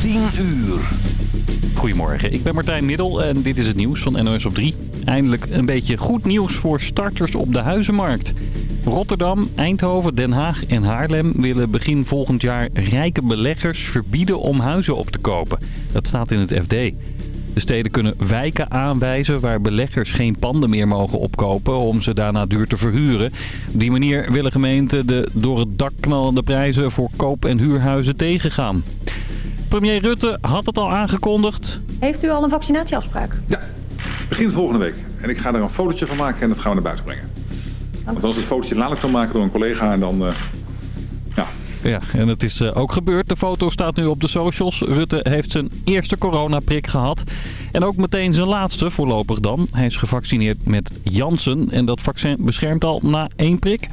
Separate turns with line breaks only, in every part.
10 uur.
Goedemorgen, ik ben Martijn Middel en dit is het nieuws van NOS op 3. Eindelijk een beetje goed nieuws voor starters op de huizenmarkt. Rotterdam, Eindhoven, Den Haag en Haarlem willen begin volgend jaar rijke beleggers verbieden om huizen op te kopen. Dat staat in het FD. De steden kunnen wijken aanwijzen waar beleggers geen panden meer mogen opkopen om ze daarna duur te verhuren. Op die manier willen gemeenten de door het dak knallende prijzen voor koop- en huurhuizen tegengaan. Premier Rutte had het al aangekondigd.
Heeft u al een vaccinatieafspraak?
Ja, begin volgende week. En ik ga er een fotootje van maken en dat gaan we naar buiten brengen. Want als het fotootje later kan maken door een collega en dan... Uh, ja.
Ja, en het is uh, ook gebeurd. De foto staat nu op de socials. Rutte heeft zijn eerste coronaprik gehad. En ook meteen zijn laatste, voorlopig dan. Hij is gevaccineerd met Janssen. En dat vaccin beschermt al na één prik.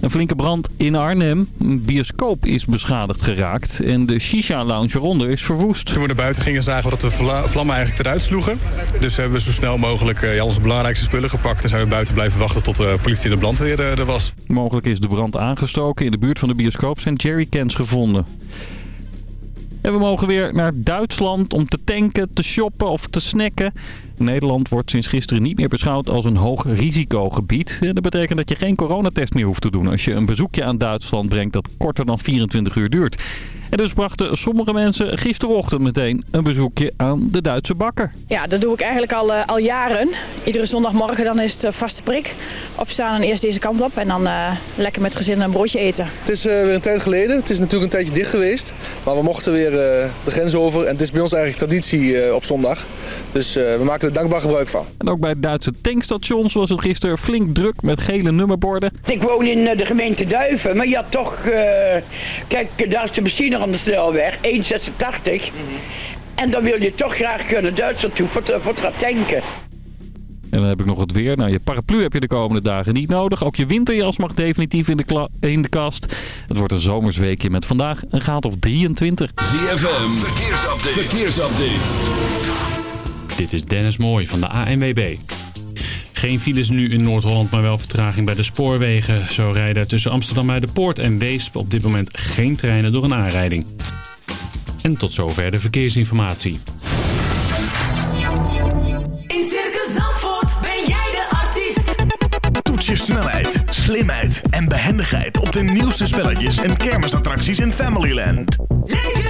Een flinke brand in Arnhem. Een bioscoop is beschadigd geraakt en de shisha-lounge eronder is verwoest.
Toen we naar buiten gingen zagen we dat de vlammen eigenlijk eruit sloegen. Dus hebben we zo snel mogelijk uh, onze belangrijkste spullen gepakt... en zijn we buiten blijven wachten tot de politie en de brandweer er was.
Mogelijk is de brand aangestoken. In de buurt van de bioscoop zijn jerrycans gevonden. En we mogen weer naar Duitsland om te tanken, te shoppen of te snacken. Nederland wordt sinds gisteren niet meer beschouwd als een hoog risicogebied. Dat betekent dat je geen coronatest meer hoeft te doen als je een bezoekje aan Duitsland brengt dat korter dan 24 uur duurt. En dus brachten sommige mensen gisterochtend meteen een bezoekje aan de Duitse bakker.
Ja, dat doe ik eigenlijk al, uh, al jaren. Iedere zondagmorgen dan is het uh, vaste prik. Opstaan en eerst deze kant op en dan uh, lekker met gezin een broodje eten.
Het is weer een tijd geleden. Het is natuurlijk een tijdje dicht geweest. Maar we mochten weer de grens over. En het is bij ons eigenlijk traditie op zondag. Dus we maken er dankbaar gebruik van.
En ook bij Duitse tankstations was het gisteren flink druk met gele nummerborden.
Ik woon in de gemeente Duiven, maar ja toch... kijk, daar is de benzine aan de snelweg, 1,86. En dan wil je toch graag kunnen Duitsland toe voor, te, voor te tanken.
En dan heb ik nog het weer. Nou, je paraplu heb je de komende dagen niet nodig. Ook je winterjas mag definitief in de, in de kast. Het wordt een zomersweekje met vandaag een graad of 23.
ZFM, verkeersupdate. verkeersupdate.
Dit is Dennis Mooij van de ANWB. Geen files nu in Noord-Holland, maar wel vertraging bij de spoorwegen. Zo rijden tussen Amsterdam bij de Poort en Weesp op dit moment geen treinen door een aanrijding. En tot zover de verkeersinformatie.
In Circus Zandvoort ben jij de artiest.
Toets je snelheid, slimheid en behendigheid op de nieuwste spelletjes en kermisattracties in Familyland.
Leef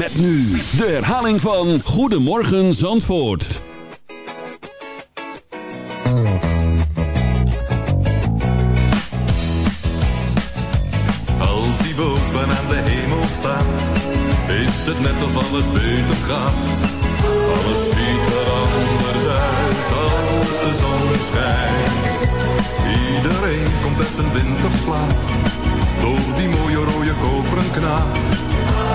Met nu de herhaling van Goedemorgen Zandvoort.
Als die boven aan de hemel staat, is het net of alles beter gaat. Alles ziet er anders uit als de zon schijnt. Iedereen komt uit zijn winterslaap, door die mooie rode koperen knaap.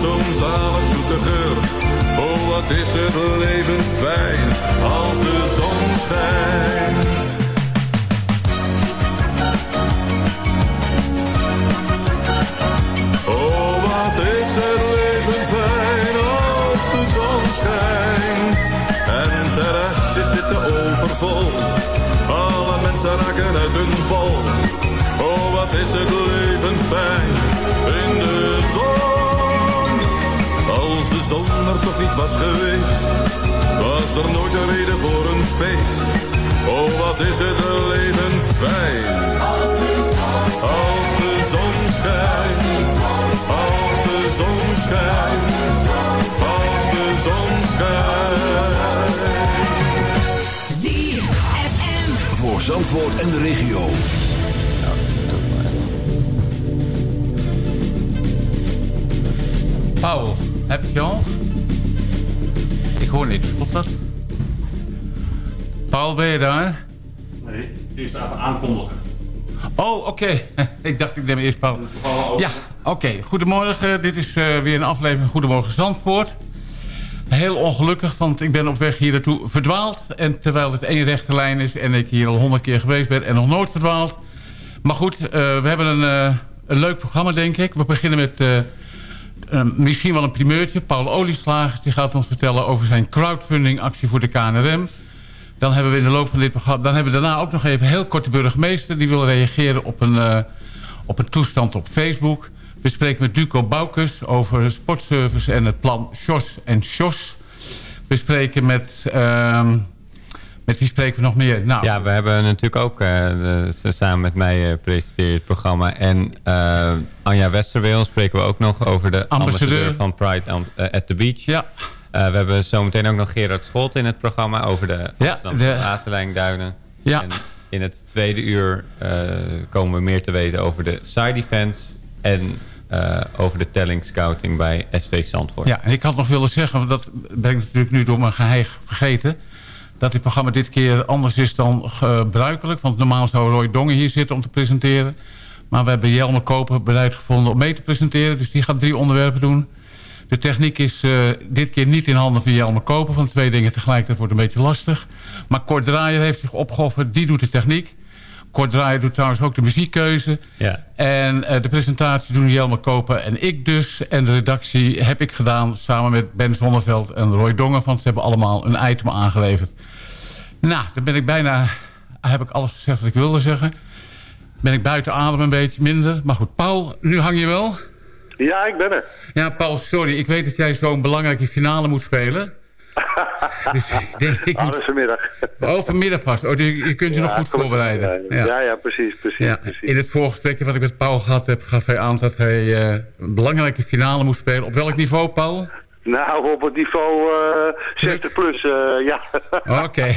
zo'n zalig zoete geur. Oh, wat is het leven fijn als de zon schijnt. Was geweest, was er nooit een reden voor een feest. Oh, wat is het leven fijn. Als de zon Als de zon schijnt. Als de zon schijnt. Als de zon schijnt.
ZFM. Voor Zandvoort en de regio.
Paul, heb je al? Ik hoor niet, klopt dat? Paul, ben je daar?
Nee, eerst even aankondigen.
Oh, oké. ik dacht, ik neem eerst Paul. Ja, oké. Goedemorgen. Dit is eh, weer een aflevering Goedemorgen Zandvoort. Heel ongelukkig, want ik ben op weg hier naartoe verdwaald. En terwijl het één rechte lijn is en ik hier al honderd keer geweest ben en nog nooit verdwaald. Maar goed, eh, we hebben een, eh, een leuk programma, denk ik. We beginnen met eh, eh, misschien wel een primeurtje. Paul Olieslagers die gaat ons vertellen over zijn crowdfunding actie voor de KNRM. Dan hebben we in de loop van dit programma... Dan hebben we daarna ook nog even heel kort de burgemeester... die wil reageren op een, eh, op een toestand op Facebook. We spreken met Duco Boukes over sportservice... en het plan SJOS en SJOS. We spreken met... ehm, met wie spreken we nog meer? Nou,
Ja, we hebben natuurlijk ook, eh, de- samen met mij eh presenteer je het programma. En eh, Anja Westerweel spreken we ook nog over de
Ambassadeur.
ambassadeur, van Pride am- at the Beach.
Ja.
we hebben zometeen ook nog Gerard Scholt in het programma over de
Ja,
Waterlijnduinen.
Ja.
En in het tweede uur komen we meer te weten over de side events en over de telling scouting bij SV Zandvoort.
Ja, en ik had nog willen zeggen, want dat ben ik natuurlijk nu door mijn geheig vergeten... dat dit programma dit keer anders is dan gebruikelijk. Want normaal zou Roy Dongen hier zitten om te presenteren. Maar we hebben Jelme Koper bereid gevonden om mee te presenteren. Dus die gaat drie onderwerpen doen. De techniek is eh, dit keer niet in handen van Jelme Koper. Want twee dingen tegelijkertijd wordt een beetje lastig. Maar Kort Draaier heeft zich opgeofferd. Die doet de techniek. Kort Draaier doet trouwens ook de muziekkeuze.
Ja.
En eh, de presentatie doen Jelme Koper en ik dus. En de redactie heb ik gedaan samen met Ben Zonneveld en Roy Dongen. Want ze hebben allemaal een item aangeleverd. Nou, dan ben ik bijna... Heb ik alles gezegd wat ik wilde zeggen. Ben ik buiten adem een beetje minder. Maar goed, Paul, nu hang je wel.
Ja, ik ben er.
Ja, Paul, sorry. Ik weet dat jij zo'n belangrijke finale moet spelen. dus ik denk, ik moet...
dat is vanmiddag.
Oh, vanmiddag pas. Oh, je, je kunt je nog goed voorbereiden.
Ja, ja, ja, precies, precies,
Ja,
precies.
in het voorgesprek wat ik met Paul gehad heb, gaf hij aan dat hij eh, een belangrijke finale moest spelen. Op welk niveau, Paul?
Nou, op het niveau eh 60 plus, eh, ja.
Oké.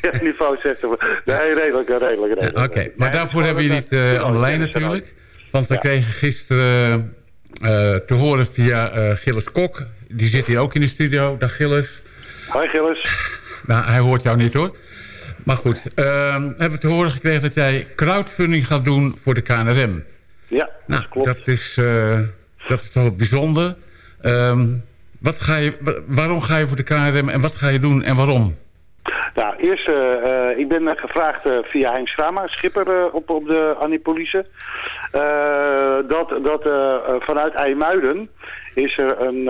Ja, niveau 60 plus. Nee, redelijk, redelijk, redelijk.
Oké, maar daarvoor hebben we je niet eh, aan de lijn natuurlijk. Want we kregen gisteren eh, te horen via eh, Gilles Kok. Die zit hier ook in de studio. Dag Gilles.
Hoi Gilles.
Nou, hij hoort jou niet hoor. Maar goed, ehm, hebben we te horen gekregen dat jij crowdfunding gaat doen voor de KNRM.
Ja,
nou, dat is, eh, dat is toch bijzonder. Ehm, wat ga je, wa- waarom ga je voor de KNRM en wat ga je doen en waarom?
Nou, eerst, eh, eh, ik ben gevraagd eh, via Henk Schrama, schipper op, op de Annipolice. Eh, dat dat vanuit IJmuiden is er een,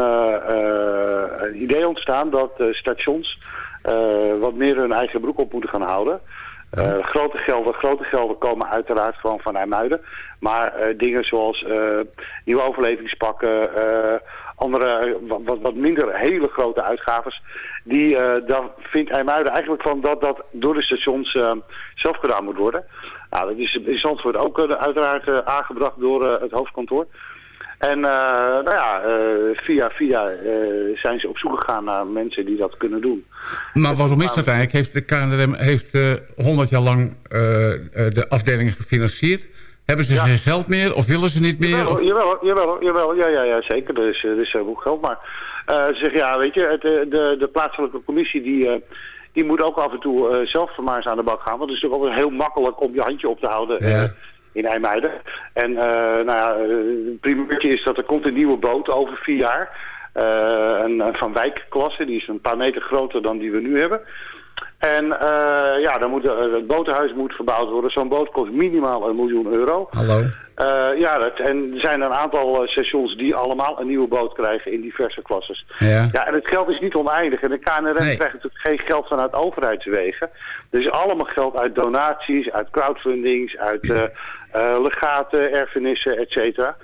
een idee ontstaan dat stations wat meer hun eigen broek op moeten gaan houden. Grote gelden, grote gelden komen uiteraard gewoon van IJmuiden. Maar dingen zoals nieuwe overlevingspakken, andere eh, wat, wat, minder hele grote uitgaves, die, eh daar vindt IJmuiden eigenlijk van dat dat door de stations eh, zelf gedaan moet worden. Nou, dat is in Zandvoort ook uiteraard aangebracht door het hoofdkantoor. En nou ja, via via zijn ze op zoek gegaan naar mensen die dat kunnen doen.
Maar waarom is dat eigenlijk? Heeft de KNRM heeft, eh 100 jaar lang de afdelingen gefinancierd? Hebben ze geen geld meer of willen ze niet meer?
Jawel,
Of-
jawel, jawel, jawel, ja, ja, ja, zeker. Er is, er is veel geld. Maar eh, ze zeggen, ja, weet je, het, eh, de, de plaatselijke commissie die, eh, die moet ook af en toe eh, zelf maar eens aan de bak gaan. Want het is natuurlijk altijd heel makkelijk om je handje op te houden eh,
Ja.
in IJmuiden. En eh, nou ja, eh, het primeurtje is dat er komt een nieuwe boot over vier jaar. Eh, een, een Van Wijk-klasse, die is een paar meter groter dan die we nu hebben. En eh, ja, dan moet, eh, het botenhuis moet verbouwd worden. Zo'n boot kost minimaal een miljoen euro.
Hallo?
Eh, ja, dat, en er zijn een aantal stations die allemaal een nieuwe boot krijgen in diverse klasses.
Ja.
Ja, en het geld is niet oneindig. En de KNRM
Nee.
krijgt natuurlijk geen geld vanuit overheidswegen. Er is allemaal geld uit donaties, uit crowdfundings, uit legaten, erfenissen, et cetera.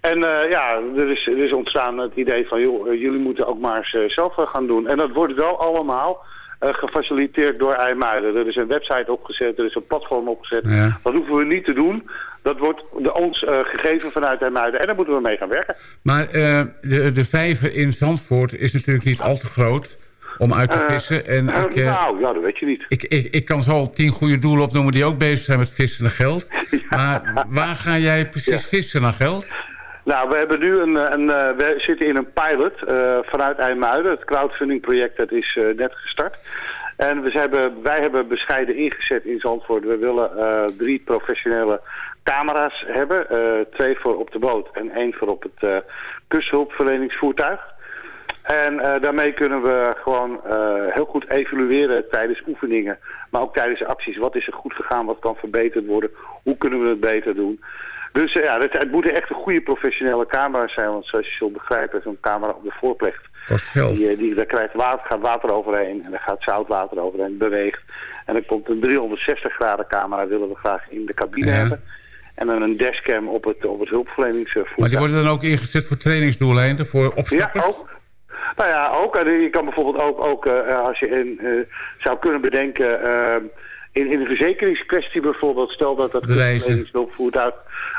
En ja, er is, er is ontstaan het idee van, joh, jullie moeten ook maar eens zelf gaan doen. En dat wordt wel allemaal gefaciliteerd door IJmuiden. Er is een website opgezet, er is een platform opgezet.
Ja.
Dat hoeven we niet te doen. Dat wordt de, ons eh, gegeven vanuit IJmuiden. En daar moeten we mee gaan werken.
Maar eh, de, de vijver in Zandvoort is natuurlijk niet al te groot om uit te
Eh,
vissen. En
eh,
ik, eh,
nou, ja, dat weet je niet.
ik, ik, ik kan zo al tien goede doelen opnoemen die ook bezig zijn met vissen naar geld. Maar waar ga jij precies vissen naar geld?
Nou, we hebben nu een, eh, een eh, we zitten in een pilot eh, vanuit IJmuiden. Het crowdfunding project dat is net gestart. En we hebben, wij hebben bescheiden ingezet in Zandvoort. We willen drie professionele camera's hebben. twee voor op de boot en één voor op het kusthulpverleningsvoertuig. En daarmee kunnen we gewoon heel goed evalueren tijdens oefeningen. Maar ook tijdens acties. Wat is er goed gegaan? Wat kan verbeterd worden? Hoe kunnen we het beter doen? Dus eh, ja, het, het moeten echt een goede professionele camera's zijn. Want zoals je zult begrijpen, zo'n camera op de voorplecht.
Kost geld.
Die, eh, die, daar krijgt water, gaat water overheen en er gaat zoutwater overheen, beweegt. En er komt een 360 graden camera, willen we graag in de cabine
Ja.
hebben. En dan een dashcam op het, op het hulpverleningsvoertuig.
Maar die worden dan ook ingezet voor trainingsdoeleinden, voor
Ja,
opstappers?
ook. Nou ja, ook. En je kan bijvoorbeeld ook, ook eh, als je in, zou kunnen bedenken... in, in de verzekeringskwestie bijvoorbeeld, stel dat dat
Bewijzen.
voertuig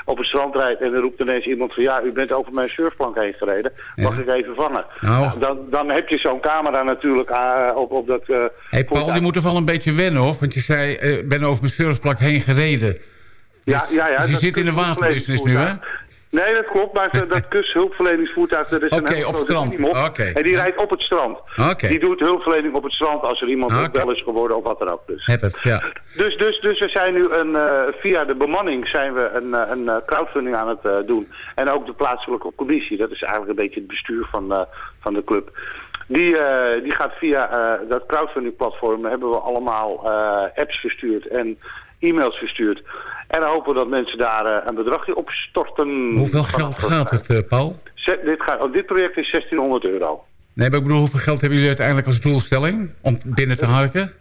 op het strand rijdt en er roept ineens iemand van ja, u bent over mijn surfplank heen gereden, mag ik even vangen?
Nou.
dan, dan heb je zo'n camera natuurlijk eh, op, op dat... eh,
Hey Paul, die moet er wel een beetje wennen hoor. Want je zei, eh, ik ben over mijn surfplak heen gereden.
Ja, ja, ja.
Dus je zit in de waterbusiness nu, hè?
Nee, dat klopt, maar dat- dat kusthulpverleningsvoertuig, dat is een heel grote
strand.
team op. En die rijdt op het strand. Die doet hulpverlening op het strand als er iemand ook wel is geworden of wat dan ook. Dus.
Heb het, ja.
Dus, dus, dus we zijn nu een, eh, via de bemanning zijn we een, eh, een eh, crowdfunding aan het doen. En ook de plaatselijke commissie, dat is eigenlijk een beetje het bestuur van, van de club. Die, die gaat via dat crowdfunding platform, hebben we allemaal apps verstuurd en e-mails verstuurd. En dan hopen we dat mensen daar eh, een bedragje op storten.
Hoeveel geld gaat het, eh, Paul?
Zet- dit, gaat, oh, dit project is 1600 euro.
Nee, maar ik bedoel, hoeveel geld hebben jullie uiteindelijk als doelstelling om binnen te harken?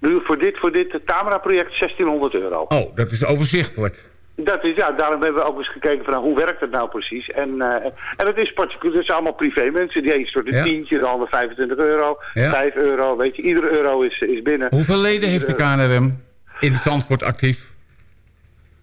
Nu voor dit, voor dit cameraproject 1600 euro.
Oh, dat is overzichtelijk.
Dat is, ja, daarom hebben we ook eens gekeken van hoe werkt het nou precies. En, eh, en het is particulier, het zijn allemaal privé mensen. Die een stort een
Ja.
tientje, de ander 25 euro,
Ja.
5 euro. Weet je, iedere euro is, is binnen.
Hoeveel leden heeft de KNRM in Zandvoort actief?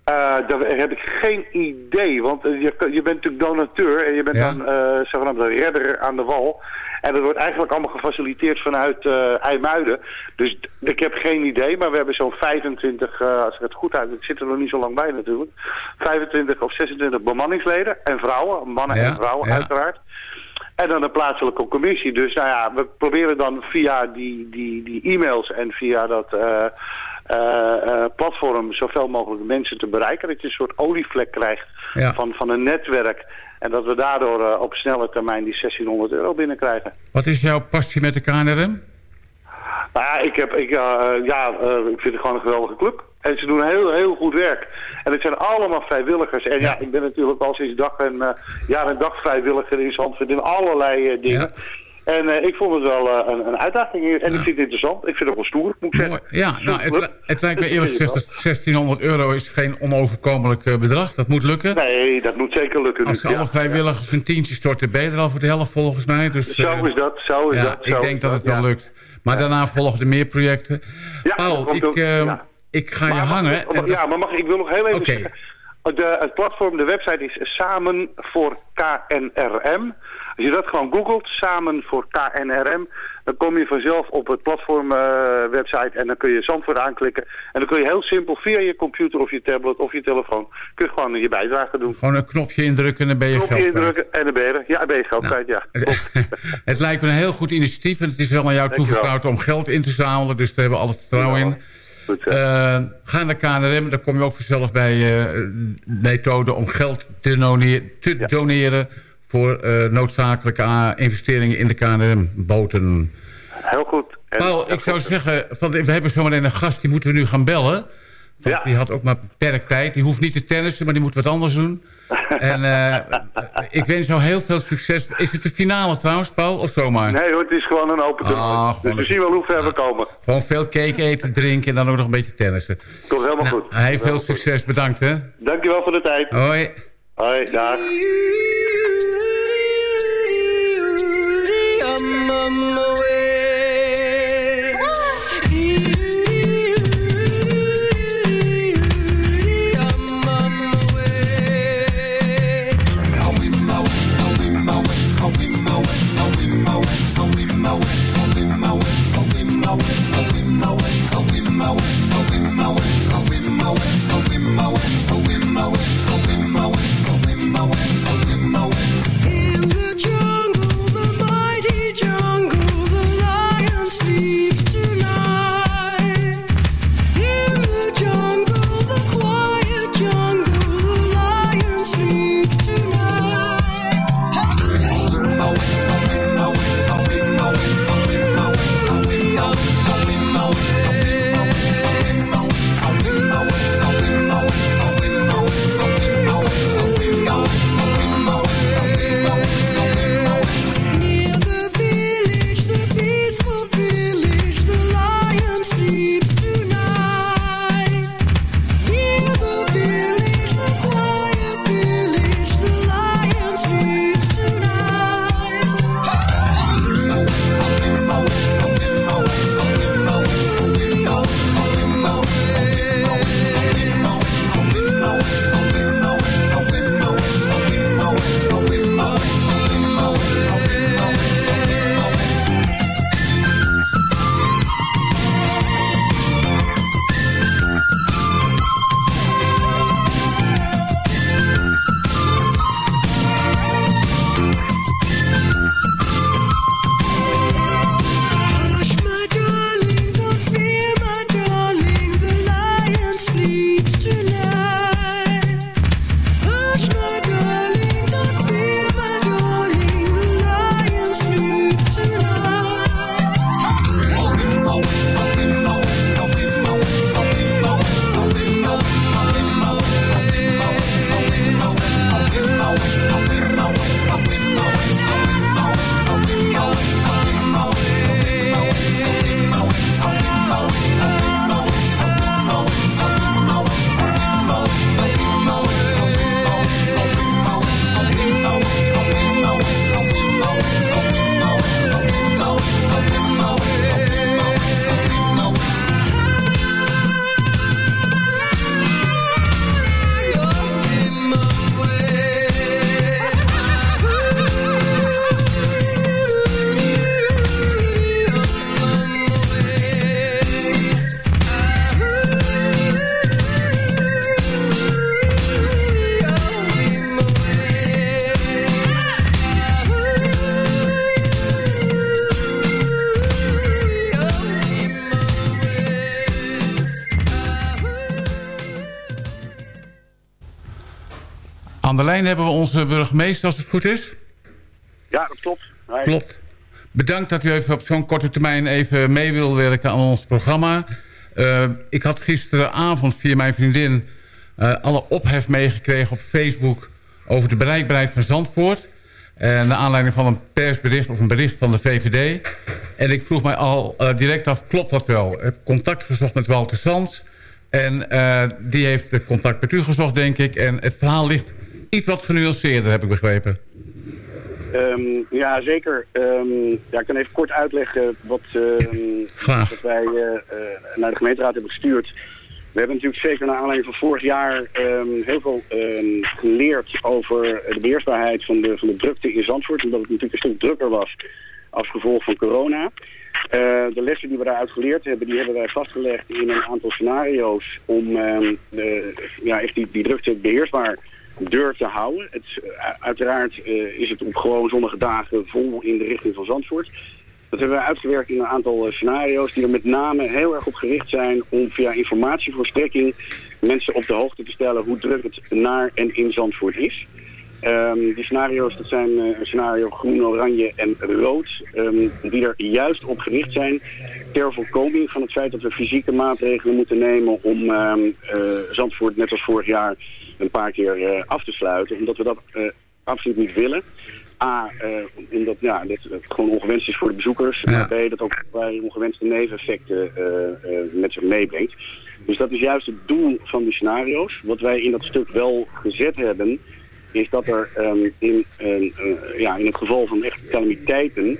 Eh, daar heb ik geen idee, want eh, je, je bent natuurlijk donateur en je bent
Ja.
dan eh zogenaamd een redder aan de wal. En dat wordt eigenlijk allemaal gefaciliteerd vanuit eh IJmuiden. Dus ik heb geen idee, maar we hebben zo'n 25, eh, als ik het goed uit, ik zit er nog niet zo lang bij natuurlijk, 25 of 26 bemanningsleden en vrouwen, mannen
Ja,
en vrouwen
ja.
uiteraard. En dan een plaatselijke commissie. Dus nou ja, we proberen dan via die, die, die e-mails en via dat platform zoveel mogelijk mensen te bereiken. Dat je een soort olievlek krijgt
Ja.
van, van een netwerk. En dat we daardoor eh, op snelle termijn die 1600 euro binnenkrijgen.
Wat is jouw passie met de KNRM?
Nou ja, ik, heb, ik, eh, ja eh, ik vind het gewoon een geweldige club. En ze doen heel, heel goed werk. En het zijn allemaal vrijwilligers. En ja, ik ben natuurlijk al sinds dag en, eh, jaar en dag vrijwilliger in Zandvoort in allerlei eh, dingen. En eh, ik vond het wel eh, een, een uitdaging hier. En ik vind het interessant. Ik vind het wel stoer, moet ik zeggen.
Ja, nou, het, het lijkt me eerlijk gezegd dat 1600 euro is geen onoverkomelijk eh, bedrag. Dat moet lukken.
Nee, dat moet zeker lukken.
Als
nu,
alle
ja.
vrijwilligers een tientje storten, ben je er al voor de helft volgens mij. Dus,
Zo is dat, zo is
ja,
dat. zo
ik denk dat het wel
ja.
lukt. Maar daarna volgen er meer projecten. Paul, ik, ik ga je
Maar
hangen.
ja, maar mag, ik wil nog heel even zeggen... De, het platform, de website is Samen voor KNRM. Als je dat gewoon googelt, Samen voor KNRM, dan kom je vanzelf op het platform eh, en dan kun je Zandvoort aanklikken. En dan kun je heel simpel via je computer of je tablet of je telefoon, kun je gewoon je bijdrage doen.
Gewoon een knopje indrukken en dan ben je
Knopje
geld kwijt.
indrukken en dan ben je. Ja, ben je geld kwijt, ja.
Het lijkt me een heel goed initiatief. En het is wel aan jou toevertrouwd om geld in te zamelen. Dus daar hebben we alle vertrouwen in. Eh, ga naar KNRM. Dan kom je ook vanzelf bij eh methoden om geld te, te doneren... voor eh, noodzakelijke ah, investeringen in de KNRM-boten.
Heel goed. En-
Paul, ik zou zeggen, van, we hebben zometeen een gast... die moeten we nu gaan bellen. Want die had ook maar beperkt tijd. Die hoeft niet te tennissen, maar die moet wat anders doen. en eh, ik wens jou heel veel succes. Is het de finale trouwens, Paul, of zomaar?
Nee hoor, het is gewoon een open toernooi.
Ah,
dus we zien wel hoe ver we komen.
Gewoon veel cake eten, drinken en dan ook nog een beetje tennissen.
Komt helemaal
Nou,
goed.
Hij heeft veel succes, bedankt hè.
Dankjewel voor de tijd.
Hoi.
Hoi, dag.
In
de lijn hebben we onze burgemeester, als het goed is.
Ja, dat klopt. Hi.
Klopt. Bedankt dat u even op zo'n korte termijn even mee wil werken aan ons programma. Eh, ik had gisteravond via mijn vriendin eh, alle ophef meegekregen op Facebook... over de bereikbaarheid van Zandvoort. En naar aanleiding van een persbericht of een bericht van de VVD. En ik vroeg mij al eh, direct af, klopt dat wel? Ik heb contact gezocht met Walter Sands. En die heeft de contact met u gezocht, denk ik. En het verhaal ligt iets wat genuanceerder, heb ik begrepen.
Ehm, ja, zeker. Ehm, ja, ik kan even kort uitleggen wat, ehm, wat wij eh, eh, naar de gemeenteraad hebben gestuurd. We hebben natuurlijk zeker naar aanleiding van vorig jaar heel veel geleerd over de beheersbaarheid van de, van de drukte in Zandvoort. Omdat het natuurlijk een stuk drukker was als gevolg van corona. Eh, de lessen die we daaruit geleerd hebben, die hebben wij vastgelegd in een aantal scenario's om de, ja, echt die, die drukte beheersbaar deur te houden. Het, eh, uiteraard eh, is het op gewoon zonnige dagen vol in de richting van Zandvoort. Dat hebben we uitgewerkt in een aantal eh, scenario's die er met name heel erg op gericht zijn om via informatievoorstrekking mensen op de hoogte te stellen hoe druk het naar en in Zandvoort is. Ehm, die scenario's, dat zijn scenario groen, oranje en rood, ehm, die er juist op gericht zijn ter voorkoming van het feit dat we fysieke maatregelen moeten nemen om ehm, eh, Zandvoort net als vorig jaar een paar keer eh, af te sluiten. Omdat we dat eh, absoluut niet willen. A, eh, omdat ja, dit gewoon ongewenst is voor de bezoekers. B, dat ook bij ongewenste neveneffecten met zich meebrengt. Dus dat is juist het doel van die scenario's. Wat wij in dat stuk wel gezet hebben, is dat er ehm, in, eh, ja, in het geval van echt calamiteiten,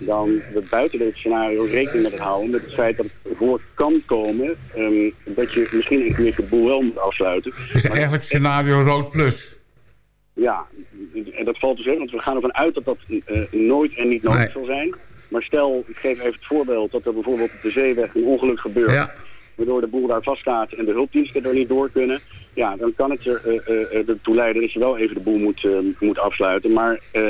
dan we buiten dit scenario rekening met houden met het feit dat het voor kan komen ehm, dat je misschien een keer de boel wel moet afsluiten.
Is eigenlijk scenario rood plus.
Ja, en dat valt te zeggen, want we gaan ervan uit dat dat eh, nooit en niet nodig
Nee.
zal zijn. Maar stel, ik geef even het voorbeeld dat er bijvoorbeeld op de zeeweg een ongeluk gebeurt.
Ja.
Waardoor de boel daar vaststaat en de hulpdiensten er niet door kunnen. Ja, dan kan het er, eh, eh, eh, ertoe leiden dat je wel even de boel moet, eh, moet afsluiten. Maar eh,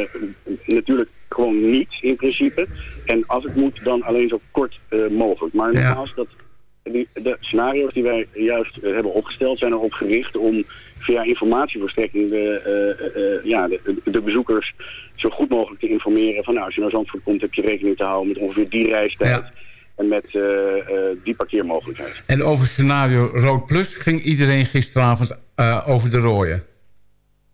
natuurlijk gewoon niet in principe. En als het moet, dan alleen zo kort eh, mogelijk. Maar
Ja.
nogmaals, dat, die, de scenario's die wij juist eh, hebben opgesteld zijn erop gericht om via informatieverstrekking de, eh, ja, de, de bezoekers zo goed mogelijk te informeren van nou, als je naar Zandvoort komt heb je rekening te houden met ongeveer die reistijd en met die parkeermogelijkheid.
En over scenario rood plus ging iedereen gisteravond over de rode.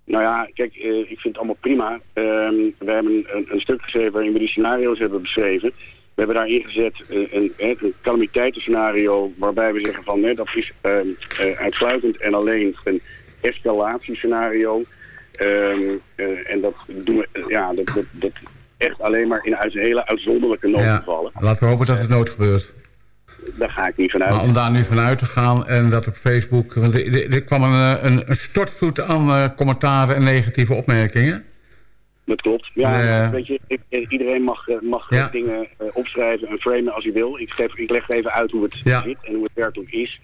Nou ja, kijk, eh, ik vind het allemaal prima. Ehm, we hebben een, een stuk geschreven waarin we die scenario's hebben beschreven. We hebben daarin gezet eh, een, een, een calamiteitenscenario waarbij we zeggen van... Hè, dat is ehm, eh, uitsluitend en alleen een escalatiescenario. Ehm, eh, en dat doen we, ja, dat, dat, echt alleen maar in uit hele uitzonderlijke noodgevallen.
Laten we hopen dat het nooit gebeurt.
Daar ga ik niet vanuit.
Maar om daar nu vanuit te gaan en dat op Facebook... Want er, kwam een, eh, een, een stortvloed aan eh, commentaren en negatieve opmerkingen.
Dat klopt. Ja,
Eh,
weet je, ik- iedereen mag, eh, mag
Ja.
dingen eh, opschrijven en framen als hij wil. Ik, geef, ik leg even uit hoe het
Ja.
zit en hoe het werkelijk is.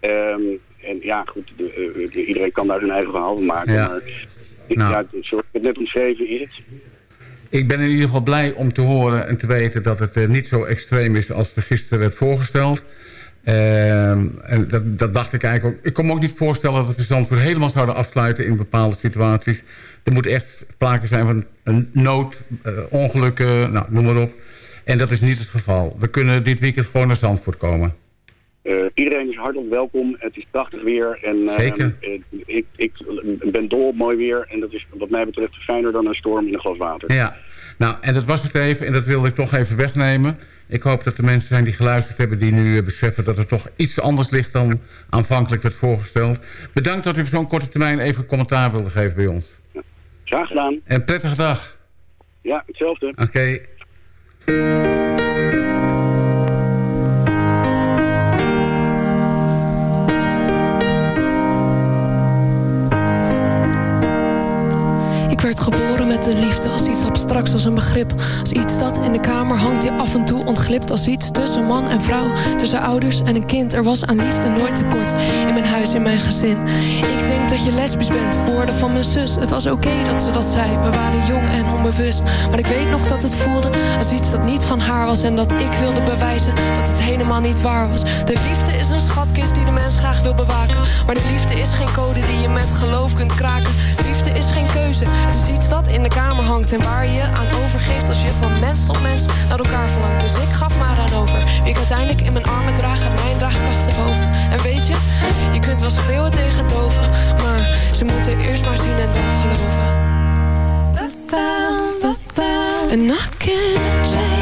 Ehm, en ja, goed, de, eh, de- iedereen kan daar zijn eigen verhaal van maken.
Ja.
Maar
Nou.
ja, zoals ik het net omschreven is het.
Ik ben in ieder geval blij om te horen en te weten dat het eh, niet zo extreem is als er gisteren werd voorgesteld. Ehm, en dat, dat dacht ik eigenlijk ook. Ik kon me ook niet voorstellen dat we Zandvoort helemaal zouden afsluiten in bepaalde situaties. Er moet echt sprake zijn van een nood, eh, ongelukken, nou, noem maar op. En dat is niet het geval. We kunnen dit weekend gewoon naar Zandvoort komen.
Eh, iedereen is hartelijk welkom. Het is prachtig weer. En, eh,
Zeker.
eh, ik, ik ben dol op mooi weer. En dat is wat mij betreft fijner dan een storm in een glas water.
Ja, nou, en dat was het even. En dat wilde ik toch even wegnemen. Ik hoop dat er mensen zijn die geluisterd hebben... die nu beseffen dat er toch iets anders ligt dan aanvankelijk werd voorgesteld. Bedankt dat u op zo'n korte termijn even commentaar wilde geven bij ons.
Graag gedaan.
En prettige dag.
Ja, hetzelfde.
Oké.
Geboren met de liefde als iets abstracts als een begrip. Als iets dat in de kamer hangt die af en toe ontglipt. Als iets tussen man en vrouw, tussen ouders en een kind. Er was aan liefde nooit tekort in mijn huis, in mijn gezin. Ik denk dat je lesbisch bent, woorden van mijn zus. Het was oké dat ze dat zei, we waren jong en onbewust. Maar ik weet nog dat het voelde als iets dat niet van haar was. En dat ik wilde bewijzen dat het helemaal niet waar was. De liefde is een schatkist die de mens graag wil bewaken. Maar de liefde is geen code die je met geloof kunt kraken. Liefde is geen keuze, het is iets dat in de kamer hangt. En waar je aan overgeeft als je van mens tot mens naar elkaar verlangt. Dus ik gaf maar aan over. Wie ik uiteindelijk in mijn armen draag, gaat mijn draagkracht erboven. En weet je, je kunt wel schreeuwen tegen doven. Maar ze moeten eerst maar zien en dan geloven. And I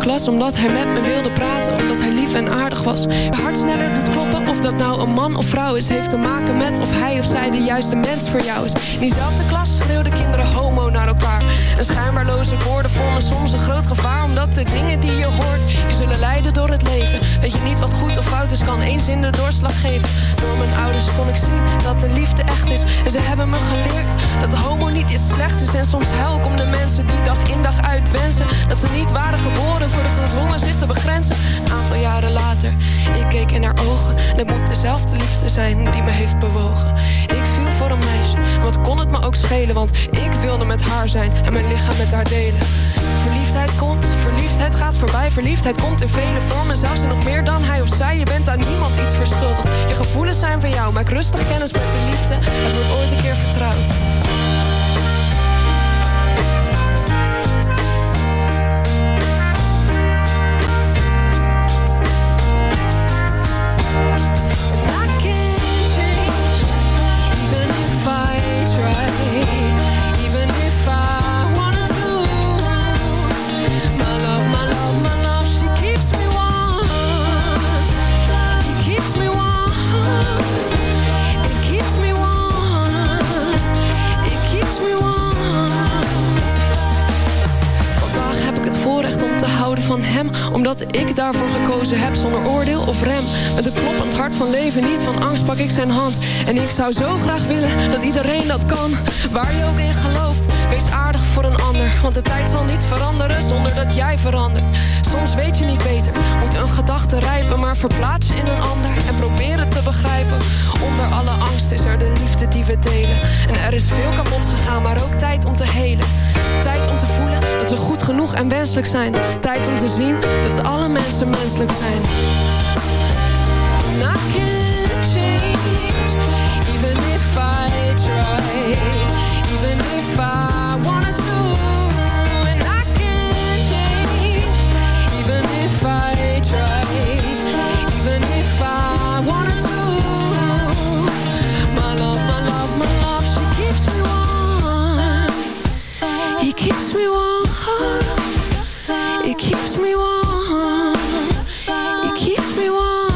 klas omdat hij met me wilde praten. Omdat hij lief en aardig was. Je hart sneller doet kloppen. Of dat nou een man of vrouw is. Heeft te maken met of hij of zij de juiste mens voor jou is. In diezelfde klas schreeuwden kinderen homo naar elkaar. En schijnbaarloze woorden vormen soms een groot gevaar. Omdat de dingen die je hoort je zullen leiden door het leven. Weet je niet wat goed of fout is, kan één zin de doorslag geven. Door mijn ouders kon ik zien dat de liefde echt is. En ze hebben me geleerd dat homo niet iets slecht is. En soms huil ik om de mensen die dag in dag uit wensen. Dat ze niet waren geboren voor de gedwongen zich te begrenzen. Een aantal jaren later, ik keek in haar ogen. En het moet dezelfde liefde zijn die me heeft bewogen. Ik voor wat kon het me ook schelen? Want ik wilde met haar zijn en mijn lichaam met haar delen. Verliefdheid komt, verliefdheid gaat voorbij. Verliefdheid komt in vele vormen, zelfs nog meer dan hij of zij. Je bent aan niemand iets verschuldigd. Je gevoelens zijn van jou, maak rustig kennis met de liefde. Het wordt ooit een keer vertrouwd. Omdat ik daarvoor gekozen heb zonder oordeel of rem. Met een kloppend hart van leven, niet van angst pak ik zijn hand. En ik zou zo graag willen dat iedereen dat kan. Waar je ook in gelooft, wees aardig voor een ander. Want de tijd zal niet veranderen zonder dat jij verandert Soms weet je niet beter, moet een gedachte rijpen Maar verplaats je in een ander en probeer het te begrijpen. Onder alle angst is er de liefde die we delen. En er is veel kapot gegaan, maar ook tijd om te helen. Tijd om te voelen dat we goed genoeg en wenselijk zijn. Tijd om te zien dat alle mensen menselijk zijn. Even if I try, keeps me warm. It keeps me warm. It keeps me warm.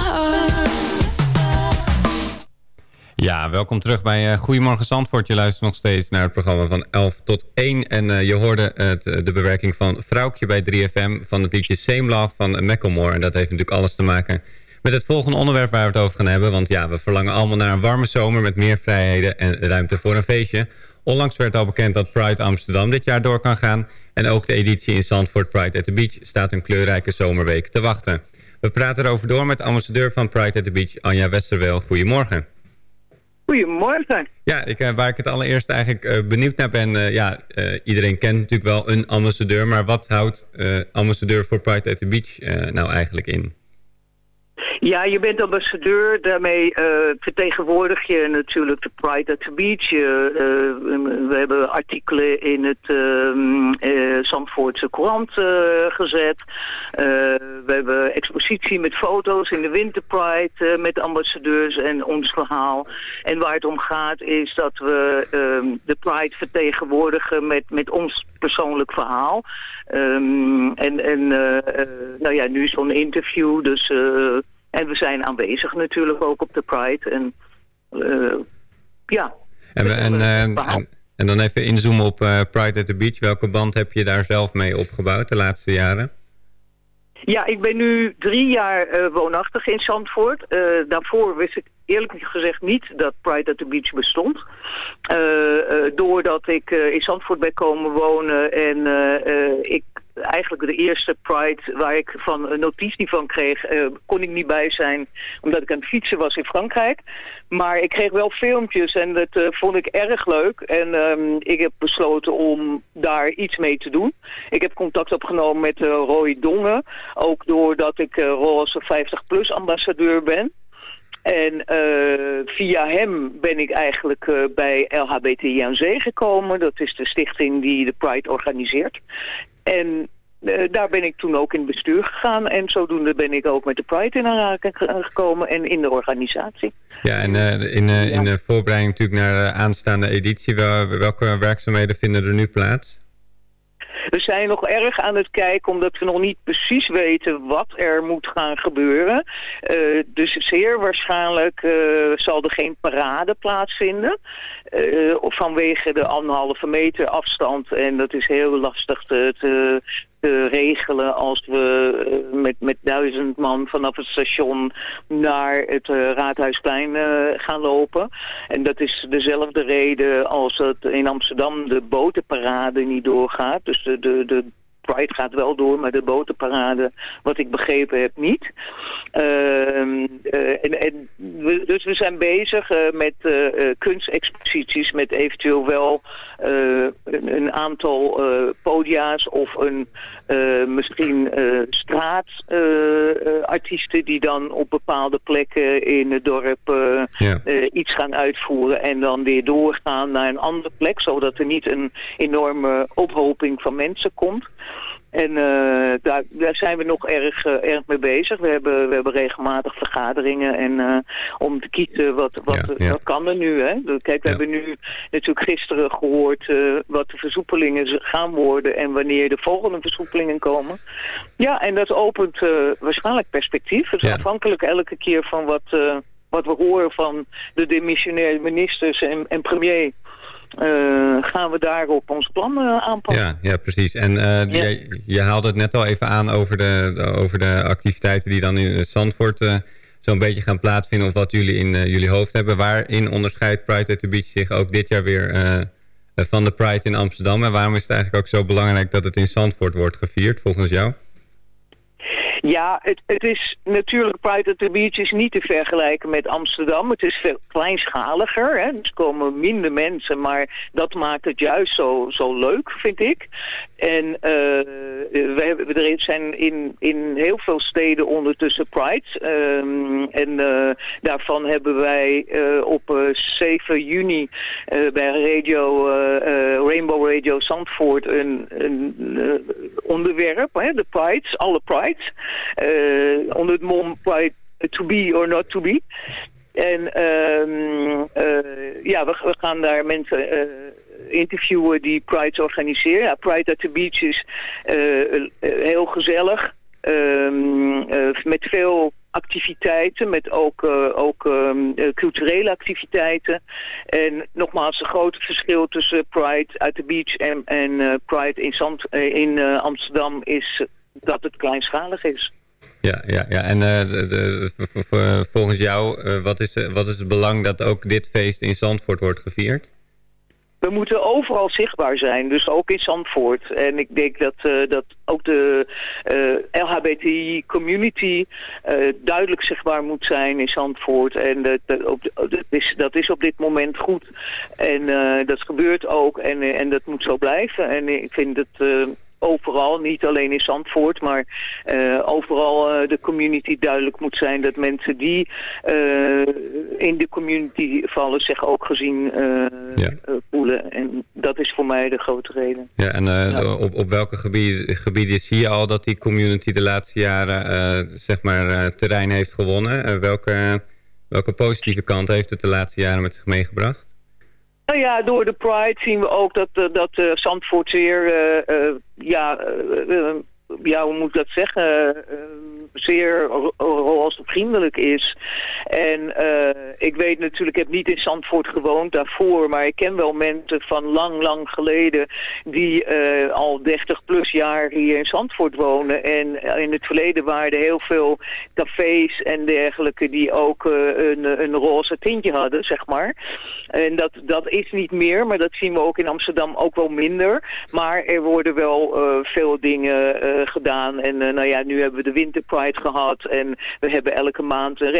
Ja, welkom terug bij eh, Goedemorgen Zandvoort. Je luistert nog steeds naar het programma van 11 tot 1. En eh, je hoorde het, eh, de bewerking van Vrouwtje bij 3FM... van het liedje Same Love van Macklemore. En dat heeft natuurlijk alles te maken met het volgende onderwerp waar we het over gaan hebben. Want ja, we verlangen allemaal naar een warme zomer... met meer vrijheden en ruimte voor een feestje. Onlangs werd al bekend dat Pride Amsterdam dit jaar door kan gaan... en ook de editie in Zandvoort Pride at the Beach... staat een kleurrijke zomerweek te wachten. We praten erover door met ambassadeur van Pride at the Beach... Anja Westerweel. Goedemorgen.
Goedemorgen.
Ja, ik, eh, waar ik het allereerst eigenlijk eh, benieuwd naar ben... eh, ja, iedereen kent natuurlijk wel een ambassadeur... maar wat houdt ambassadeur voor Pride at the Beach nou eigenlijk in?
Ja, je bent ambassadeur. Daarmee eh, vertegenwoordig je natuurlijk de Pride at the Beach. Eh, we hebben artikelen in het eh, Zandvoortse Courant gezet. We hebben expositie met foto's in de Winter Pride met ambassadeurs en ons verhaal. En waar het om gaat is dat we ehm, de Pride vertegenwoordigen met, met ons persoonlijk verhaal. Ehm, en en nou ja, nu zo'n interview, dus... en we zijn aanwezig natuurlijk ook op de Pride. En eh, ja,
En, we- en, eh, en, en dan even inzoomen op eh, Pride at the Beach. Welke band heb je daar zelf mee opgebouwd de laatste jaren?
Ja, ik ben nu drie jaar eh, woonachtig in Zandvoort. Daarvoor wist ik eerlijk gezegd niet dat Pride at the Beach bestond. Doordat ik in Zandvoort ben komen wonen en ik eigenlijk de eerste Pride waar ik van notitie van kreeg, eh, kon ik niet bij zijn omdat ik aan het fietsen was in Frankrijk. Maar ik kreeg wel filmpjes en dat eh, vond ik erg leuk. En ehm, ik heb besloten om daar iets mee te doen. Ik heb contact opgenomen met eh, Roy Dongen. Ook doordat ik uh, Roze 50PLUS ambassadeur ben. En via hem ben ik eigenlijk bij LHBTI aan Zee gekomen. Dat is de stichting die de Pride organiseert. En eh, daar ben ik toen ook in het bestuur gegaan. En zodoende ben ik ook met de Pride in aanraking ge- gekomen en in de organisatie.
Ja, en eh, in, eh, in de voorbereiding natuurlijk naar de aanstaande editie... wel- welke werkzaamheden vinden er nu plaats?
We zijn nog erg aan het kijken omdat we nog niet precies weten wat er moet gaan gebeuren. Eh, dus zeer waarschijnlijk eh, zal er geen parade plaatsvinden. eh, vanwege de anderhalve meter afstand. En dat is heel lastig te, te, te regelen als we eh, met, met duizend man vanaf het station naar het eh, Raadhuisplein eh, gaan lopen. En dat is dezelfde reden als het in Amsterdam de botenparade niet doorgaat. Dus de, de, de Pride gaat wel door, maar de botenparade, wat ik begrepen heb, niet. Ehm, eh, en, en dus we zijn bezig eh, met eh, kunstexposities, met eventueel wel een, een aantal podia's of een misschien straatartiesten die dan op bepaalde plekken in het dorp eh, eh, iets gaan uitvoeren en dan weer doorgaan naar een andere plek, zodat er niet een enorme ophoping van mensen komt. En eh, daar, daar zijn we nog erg, eh, erg mee bezig. We hebben, we hebben regelmatig vergaderingen en, eh, om te kiezen wat, wat, wat kan er nu. Hè? Kijk, we hebben nu natuurlijk gisteren gehoord eh, wat de versoepelingen gaan worden en wanneer de volgende versoepelingen komen. Ja, en dat opent waarschijnlijk perspectief. Het is afhankelijk elke keer van wat, eh, wat we horen van de demissionaire ministers en, en premier. Eh, gaan we daarop ons plan eh, aanpassen.
Ja, ja precies. En eh, je, je haalde het net al even aan over de, de- over de activiteiten die dan in Zandvoort zo'n beetje gaan plaatsvinden. Of wat jullie in jullie hoofd hebben. Waarin onderscheidt Pride at the Beach zich ook dit jaar weer van de Pride in Amsterdam? En waarom is het eigenlijk ook zo belangrijk dat het in Zandvoort wordt gevierd volgens jou?
Ja, het, het is natuurlijk Pride at the Beach is niet te vergelijken met Amsterdam. Het is veel kleinschaliger. Hè? Dus er komen minder mensen, maar dat maakt het juist zo, zo leuk, vind ik. En eh, we, er zijn in, in heel veel steden ondertussen Pride. Ehm, en eh, daarvan hebben wij eh, op eh, 7 juni bij radio, Rainbow Radio Zandvoort een, een onderwerp, de Prides, alle Prides. Eh, onder het mom Pride to be or not to be. En ehm, eh, ja, we, gaan daar mensen eh, interviewen die Prides organiseren. Ja, Pride at the Beach is heel gezellig. Ehm, eh, met veel activiteiten, met ook, ook ehm, eh, culturele activiteiten. En nogmaals, het grote verschil tussen Pride at the Beach en, en Pride in, in Amsterdam is dat het kleinschalig is.
Ja, ja, ja. en eh, de, volgens jou, eh, wat, is, eh, wat is het belang dat ook dit feest in Zandvoort wordt gevierd?
We moeten overal zichtbaar zijn, dus ook in Zandvoort. En ik denk dat, dat ook de eh LHBTI-community duidelijk zichtbaar moet zijn in Zandvoort. En dat, is, dat is op dit moment goed. En dat gebeurt ook en, en dat moet zo blijven. En ik vind het... overal, niet alleen in Zandvoort, maar eh, overal eh, de community duidelijk moet zijn dat mensen die eh, in de community vallen zich ook gezien voelen. En dat is voor mij de grote reden.
Ja, en Op, op welke gebieden, gebieden zie je al dat die community de laatste jaren zeg maar, terrein heeft gewonnen? Welke, welke positieve kant heeft het de laatste jaren met zich meegebracht?
Nou ja, door de Pride zien we ook dat, eh, dat eh, Zandvoort zeer, eh, ja, ja, hoe moet ik dat zeggen, zeer vriendelijk is. En eh, ik weet natuurlijk, ik heb niet in Zandvoort gewoond daarvoor, maar ik ken wel mensen van lang, lang geleden die eh, al 30 plus jaar hier in Zandvoort wonen. En eh, in het verleden waren er heel veel cafés en dergelijke die ook een, een roze tintje hadden, zeg maar. En dat, dat is niet meer, maar dat zien we ook in Amsterdam ook wel minder. Maar er worden wel veel dingen gedaan. En nou ja, nu hebben we de Winter Pride gehad. En we hebben elke maand een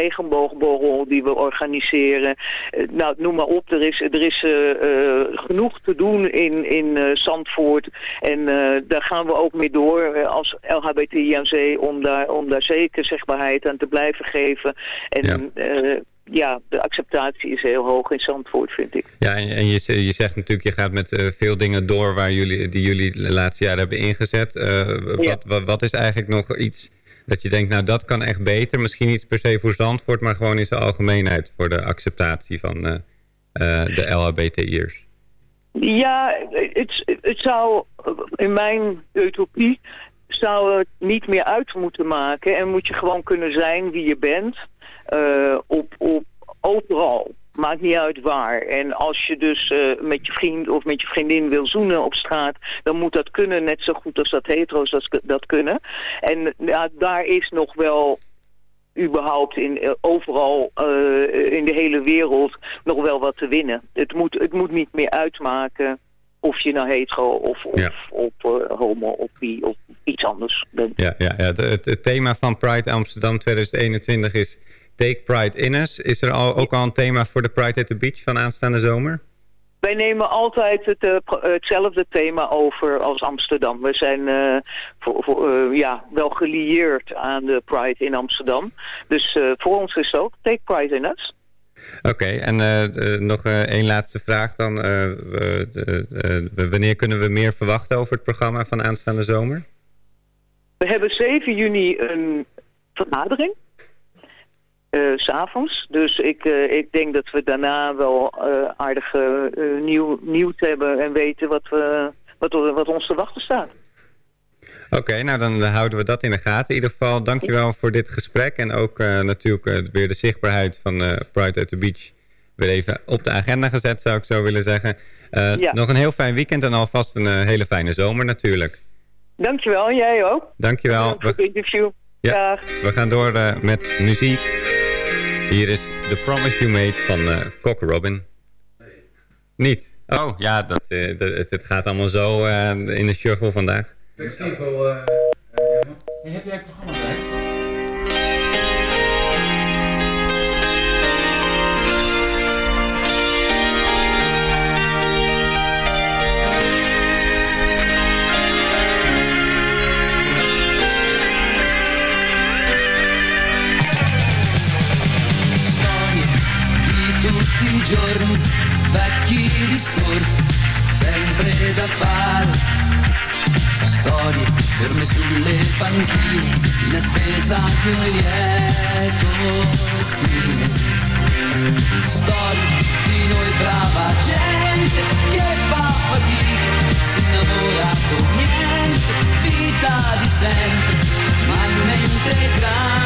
die we organiseren. Eh, nou, noem maar op. Er is, er is eh, eh, genoeg te doen in, in Zandvoort. En daar gaan we ook mee door als LHBTI aan zee. Om daar, om daar zeker zichtbaarheid aan te blijven geven. En ja. ja, de acceptatie is heel hoog in Zandvoort, vind ik.
Ja, en, en je, je zegt natuurlijk, je gaat met veel dingen door waar jullie, die jullie de laatste jaren hebben ingezet. Wat, wat, wat is eigenlijk nog iets dat je denkt, nou dat kan echt beter? Misschien niet per se voor Zandvoort, maar gewoon in zijn algemeenheid voor de acceptatie van eh, eh, de LHBTI'ers.
Ja, het, zou in mijn utopie zou het niet meer uit moeten maken en moet je gewoon kunnen zijn wie je bent eh, op, op overal. Maakt niet uit waar. En als je dus eh, met je vriend of met je vriendin wil zoenen op straat, dan moet dat kunnen, net zo goed als dat hetero's dat, dat kunnen. En ja, daar is nog wel überhaupt in, eh, overal eh, in de hele wereld nog wel wat te winnen. Het moet, het moet niet meer uitmaken of je nou hetero of, of, of homo of bi of iets anders bent.
Ja, ja, ja. Het thema van Pride Amsterdam 2021 is Take Pride in Us. Is er al, ook al een thema voor de Pride at the Beach van aanstaande zomer?
Wij nemen altijd het, eh, pro- hetzelfde thema over als Amsterdam. We zijn eh, voor, voor, eh, ja, wel gelieerd aan de Pride in Amsterdam. Dus eh, voor ons is het ook Take Pride in Us.
Oké, en eh, eh, nog eh, één laatste vraag dan. Eh, wanneer kunnen we meer verwachten over het programma van aanstaande zomer?
We hebben 7 juni een vergadering. Eh, s s'avonds. Dus ik, eh, ik denk dat we daarna wel eh aardig nieuw, nieuws hebben en weten wat, we, wat, wat ons te wachten staat.
Oké, nou dan houden we dat in de gaten. In ieder geval, dankjewel voor dit gesprek. En ook natuurlijk weer de zichtbaarheid van Pride at the Beach weer even op de agenda gezet, zou ik zo willen zeggen.
Ja.
Nog een heel fijn weekend en alvast een hele fijne zomer natuurlijk.
Dankjewel, jij ook.
Dankjewel.
Voor het interview.
Ja, we gaan door met muziek. Hier is The Promise You Made van eh Cock Robin. Niet? Oh, ja, dat, eh, dat- het, het gaat allemaal zo eh, in de shuffle vandaag.
Misschien wel... eh, heb jij het programma bij?
Giorni, vecchi discorsi, sempre da fare. Storie ferme sulle panchine, in attesa di un lieto fine. Storie di noi brava gente che fa fatica, si innamora con niente, vita di sempre, ma in mente grandi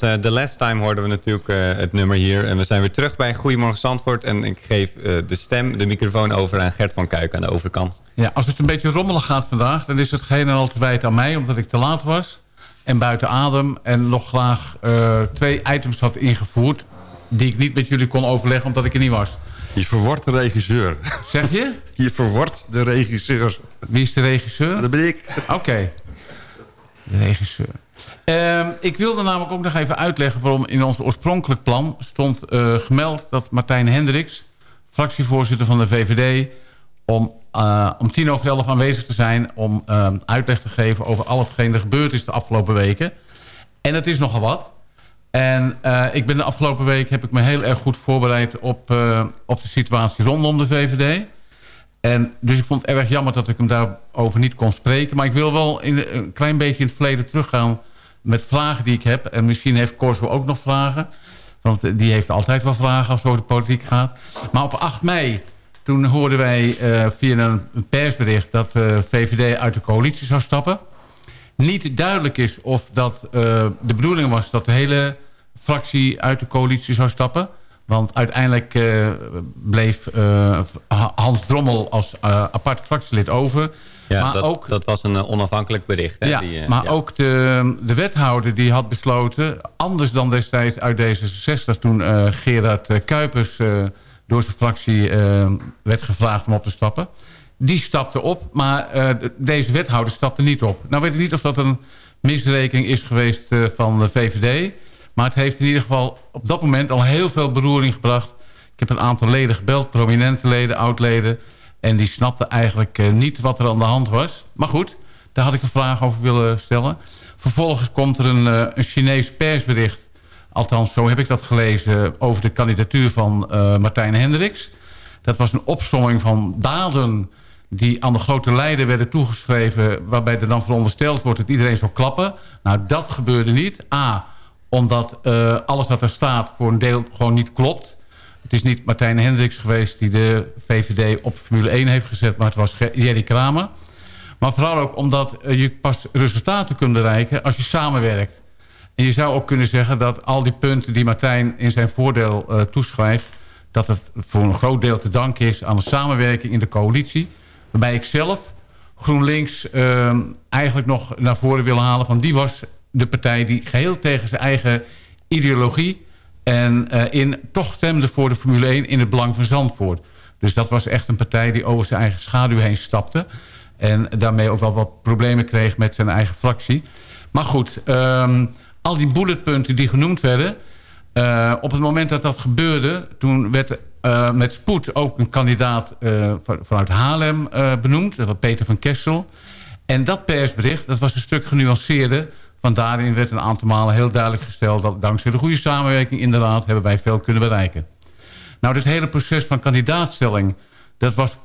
was eh, The Last Time hoorden we natuurlijk eh, het nummer hier. En we zijn weer terug bij Goedemorgen Zandvoort. En ik geef eh, de stem, de microfoon over aan Gert van Kuik aan de overkant.
Ja, als het een beetje rommelig gaat vandaag... dan is het geen en al te wijten aan mij, omdat ik te laat was. En buiten adem. En nog graag eh, twee items had ingevoerd... die ik niet met jullie kon overleggen, omdat ik er niet was.
Je verwordt de regisseur.
Zeg je?
Je verwordt de regisseur.
Wie is de regisseur?
Dat ben ik.
Oké. De regisseur. Ehm, ik wilde namelijk ook nog even uitleggen... waarom in ons oorspronkelijk plan stond eh, gemeld... dat Martijn Hendricks, fractievoorzitter van de VVD... om, eh, om tien over elf aanwezig te zijn... om ehm, uitleg te geven over al hetgeen er gebeurd is de afgelopen weken. En het is nogal wat. En eh, ik ben de afgelopen week heb ik me heel erg goed voorbereid... op, op de situatie rondom de VVD... Dus ik vond het erg jammer dat ik hem daarover niet kon spreken. Maar ik wil wel in, een klein beetje in het verleden teruggaan met vragen die ik heb. En misschien heeft Corso ook nog vragen. Want die heeft altijd wel vragen als het over de politiek gaat. Maar op 8 mei, toen hoorden wij eh, via een, persbericht... dat de VVD uit de coalitie zou stappen. Niet duidelijk is of dat eh, de bedoeling was dat de hele fractie uit de coalitie zou stappen. Want uiteindelijk eh, bleef eh, Hans Drommel als eh, apart fractielid over.
Ja,
maar
dat,
ook,
dat was een onafhankelijk bericht. Hè,
ja,
die,
maar
ja.
ook de, de wethouder die had besloten... anders dan destijds uit D66... toen Gerard Kuipers door zijn fractie werd gevraagd om op te stappen... die stapte op, maar de- deze wethouder stapte niet op. Nou weet ik niet of dat een misrekening is geweest van de VVD... maar het heeft in ieder geval op dat moment al heel veel beroering gebracht. Ik heb een aantal leden gebeld, prominente leden, oud-leden... En die snapte eigenlijk eh, niet wat er aan de hand was. Maar goed, daar had ik een vraag over willen stellen. Vervolgens komt er een, eh, een Chinees persbericht. Althans, zo heb ik dat gelezen over de kandidatuur van eh, Martijn Hendricks. Dat was een opsomming van daden die aan de grote leider werden toegeschreven... waarbij er dan verondersteld wordt dat iedereen zou klappen. Nou, dat gebeurde niet. A, omdat eh, alles wat er staat voor een deel gewoon niet klopt... Het is niet Martijn Hendricks geweest die de VVD op Formule 1 heeft gezet... maar het was Jerry Kramer. Maar vooral ook omdat eh, je pas resultaten kunt bereiken als je samenwerkt. En je zou ook kunnen zeggen dat al die punten die Martijn in zijn voordeel eh, toeschrijft... dat het voor een groot deel te danken is aan de samenwerking in de coalitie. Waarbij ik zelf GroenLinks eh, eigenlijk nog naar voren wil halen... van die was de partij die geheel tegen zijn eigen ideologie... en eh, in, toch stemde voor de Formule 1 in het belang van Zandvoort. Dus dat was echt een partij die over zijn eigen schaduw heen stapte... en daarmee ook wel wat problemen kreeg met zijn eigen fractie. Maar goed, ehm, al die bulletpunten die genoemd werden... eh, op het moment dat dat gebeurde... toen werd eh, met spoed ook een kandidaat van- vanuit Haarlem benoemd. Dat was Peter van Kessel. En dat persbericht, dat was een stuk genuanceerder. Want daarin werd een aantal malen heel duidelijk gesteld... dat dankzij de goede samenwerking inderdaad... hebben wij veel kunnen bereiken. Nou, dit hele proces van kandidaatstelling... dat was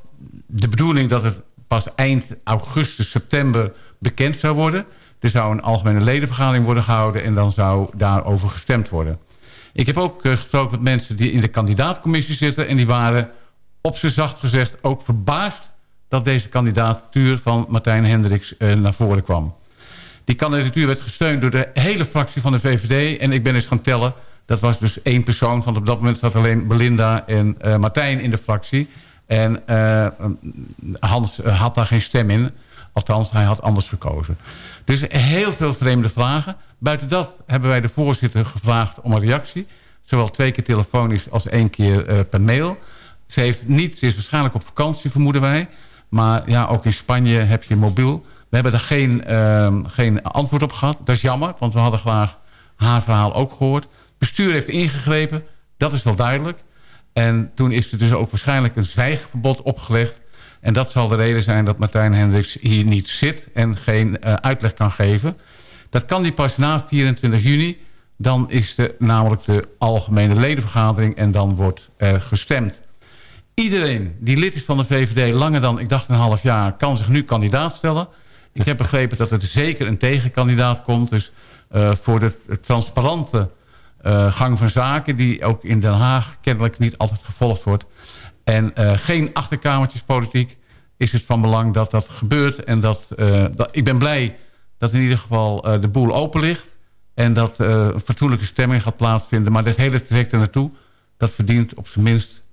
de bedoeling dat het pas eind augustus, september bekend zou worden. Er zou een algemene ledenvergadering worden gehouden... en dan zou daarover gestemd worden. Ik heb ook eh, gesproken met mensen die in de kandidaatcommissie zitten... en die waren op z'n zacht gezegd ook verbaasd... dat deze kandidatuur van Martijn Hendricks eh, naar voren kwam. Die kandidatuur werd gesteund door de hele fractie van de VVD. En ik ben eens gaan tellen. Dat was dus één persoon. Want op dat moment zat alleen Belinda en eh, Martijn in de fractie. En eh, Hans eh, had daar geen stem in. Althans, hij had anders gekozen. Dus heel veel vreemde vragen. Buiten dat hebben wij de voorzitter gevraagd om een reactie. Zowel twee keer telefonisch als één keer per mail. Ze, heeft niet, ze is waarschijnlijk op vakantie, vermoeden wij. Maar ja, ook in Spanje heb je mobiel. We hebben daar geen, ehm, geen antwoord op gehad. Dat is jammer, want we hadden graag haar verhaal ook gehoord. Bestuur heeft ingegrepen, dat is wel duidelijk. En toen is er dus ook waarschijnlijk een zwijgverbod opgelegd. En dat zal de reden zijn dat Martijn Hendricks hier niet zit... en geen eh, uitleg kan geven. Dat kan die pas na 24 juni. Dan is er namelijk de algemene ledenvergadering... en dan wordt er gestemd. Iedereen die lid is van de VVD langer dan, ik dacht een half jaar... kan zich nu kandidaat stellen. Ik heb begrepen dat er zeker een tegenkandidaat komt. Dus eh, voor de transparante eh, gang van zaken... die ook in Den Haag kennelijk niet altijd gevolgd wordt... en eh, geen achterkamertjespolitiek... is het van belang dat dat gebeurt. En dat, dat, ik ben blij dat in ieder geval de boel open ligt. En dat een fatsoenlijke stemming gaat plaatsvinden. Maar dit hele traject er naartoe, dat verdient op zijn minst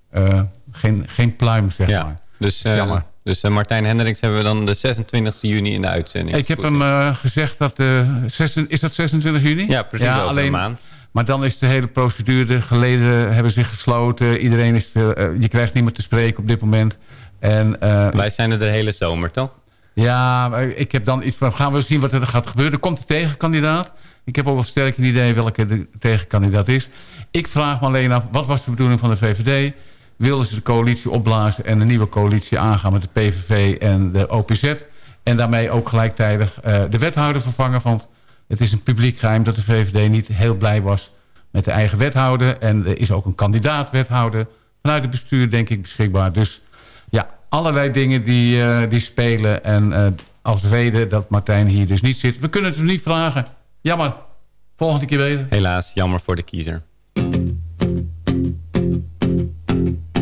geen, geen pluim, zeg
Ja,
maar.
dus,
Jammer.
Dus eh, Martijn Hendricks hebben we dan de 26 juni in de uitzending.
Ik heb hem eh, gezegd dat... eh, 26 is dat 26 juni?
Ja, precies over een maand.
Maar dan is de hele procedure... De geleden hebben zich gesloten. Iedereen is... te- je krijgt niemand te spreken op dit moment. En,
Wij zijn er de hele zomer, toch?
Ja, maar ik heb dan iets van... Gaan we zien wat er gaat gebeuren. Er komt een tegenkandidaat. Ik heb ook wel sterk een idee welke de tegenkandidaat is. Ik vraag me alleen af... Wat was de bedoeling van de VVD? Wilden ze de coalitie opblazen... en een nieuwe coalitie aangaan met de PVV en de OPZ... en daarmee ook gelijktijdig eh, de wethouder vervangen? Want het is een publiek geheim dat de VVD niet heel blij was... met de eigen wethouder. En er is ook een kandidaat wethouder... vanuit het bestuur, denk ik, beschikbaar. Dus ja, allerlei dingen die, eh, die spelen. En eh, als reden dat Martijn hier dus niet zit. We kunnen het hem niet vragen. Jammer. Volgende keer weten.
Helaas, jammer voor de kiezer.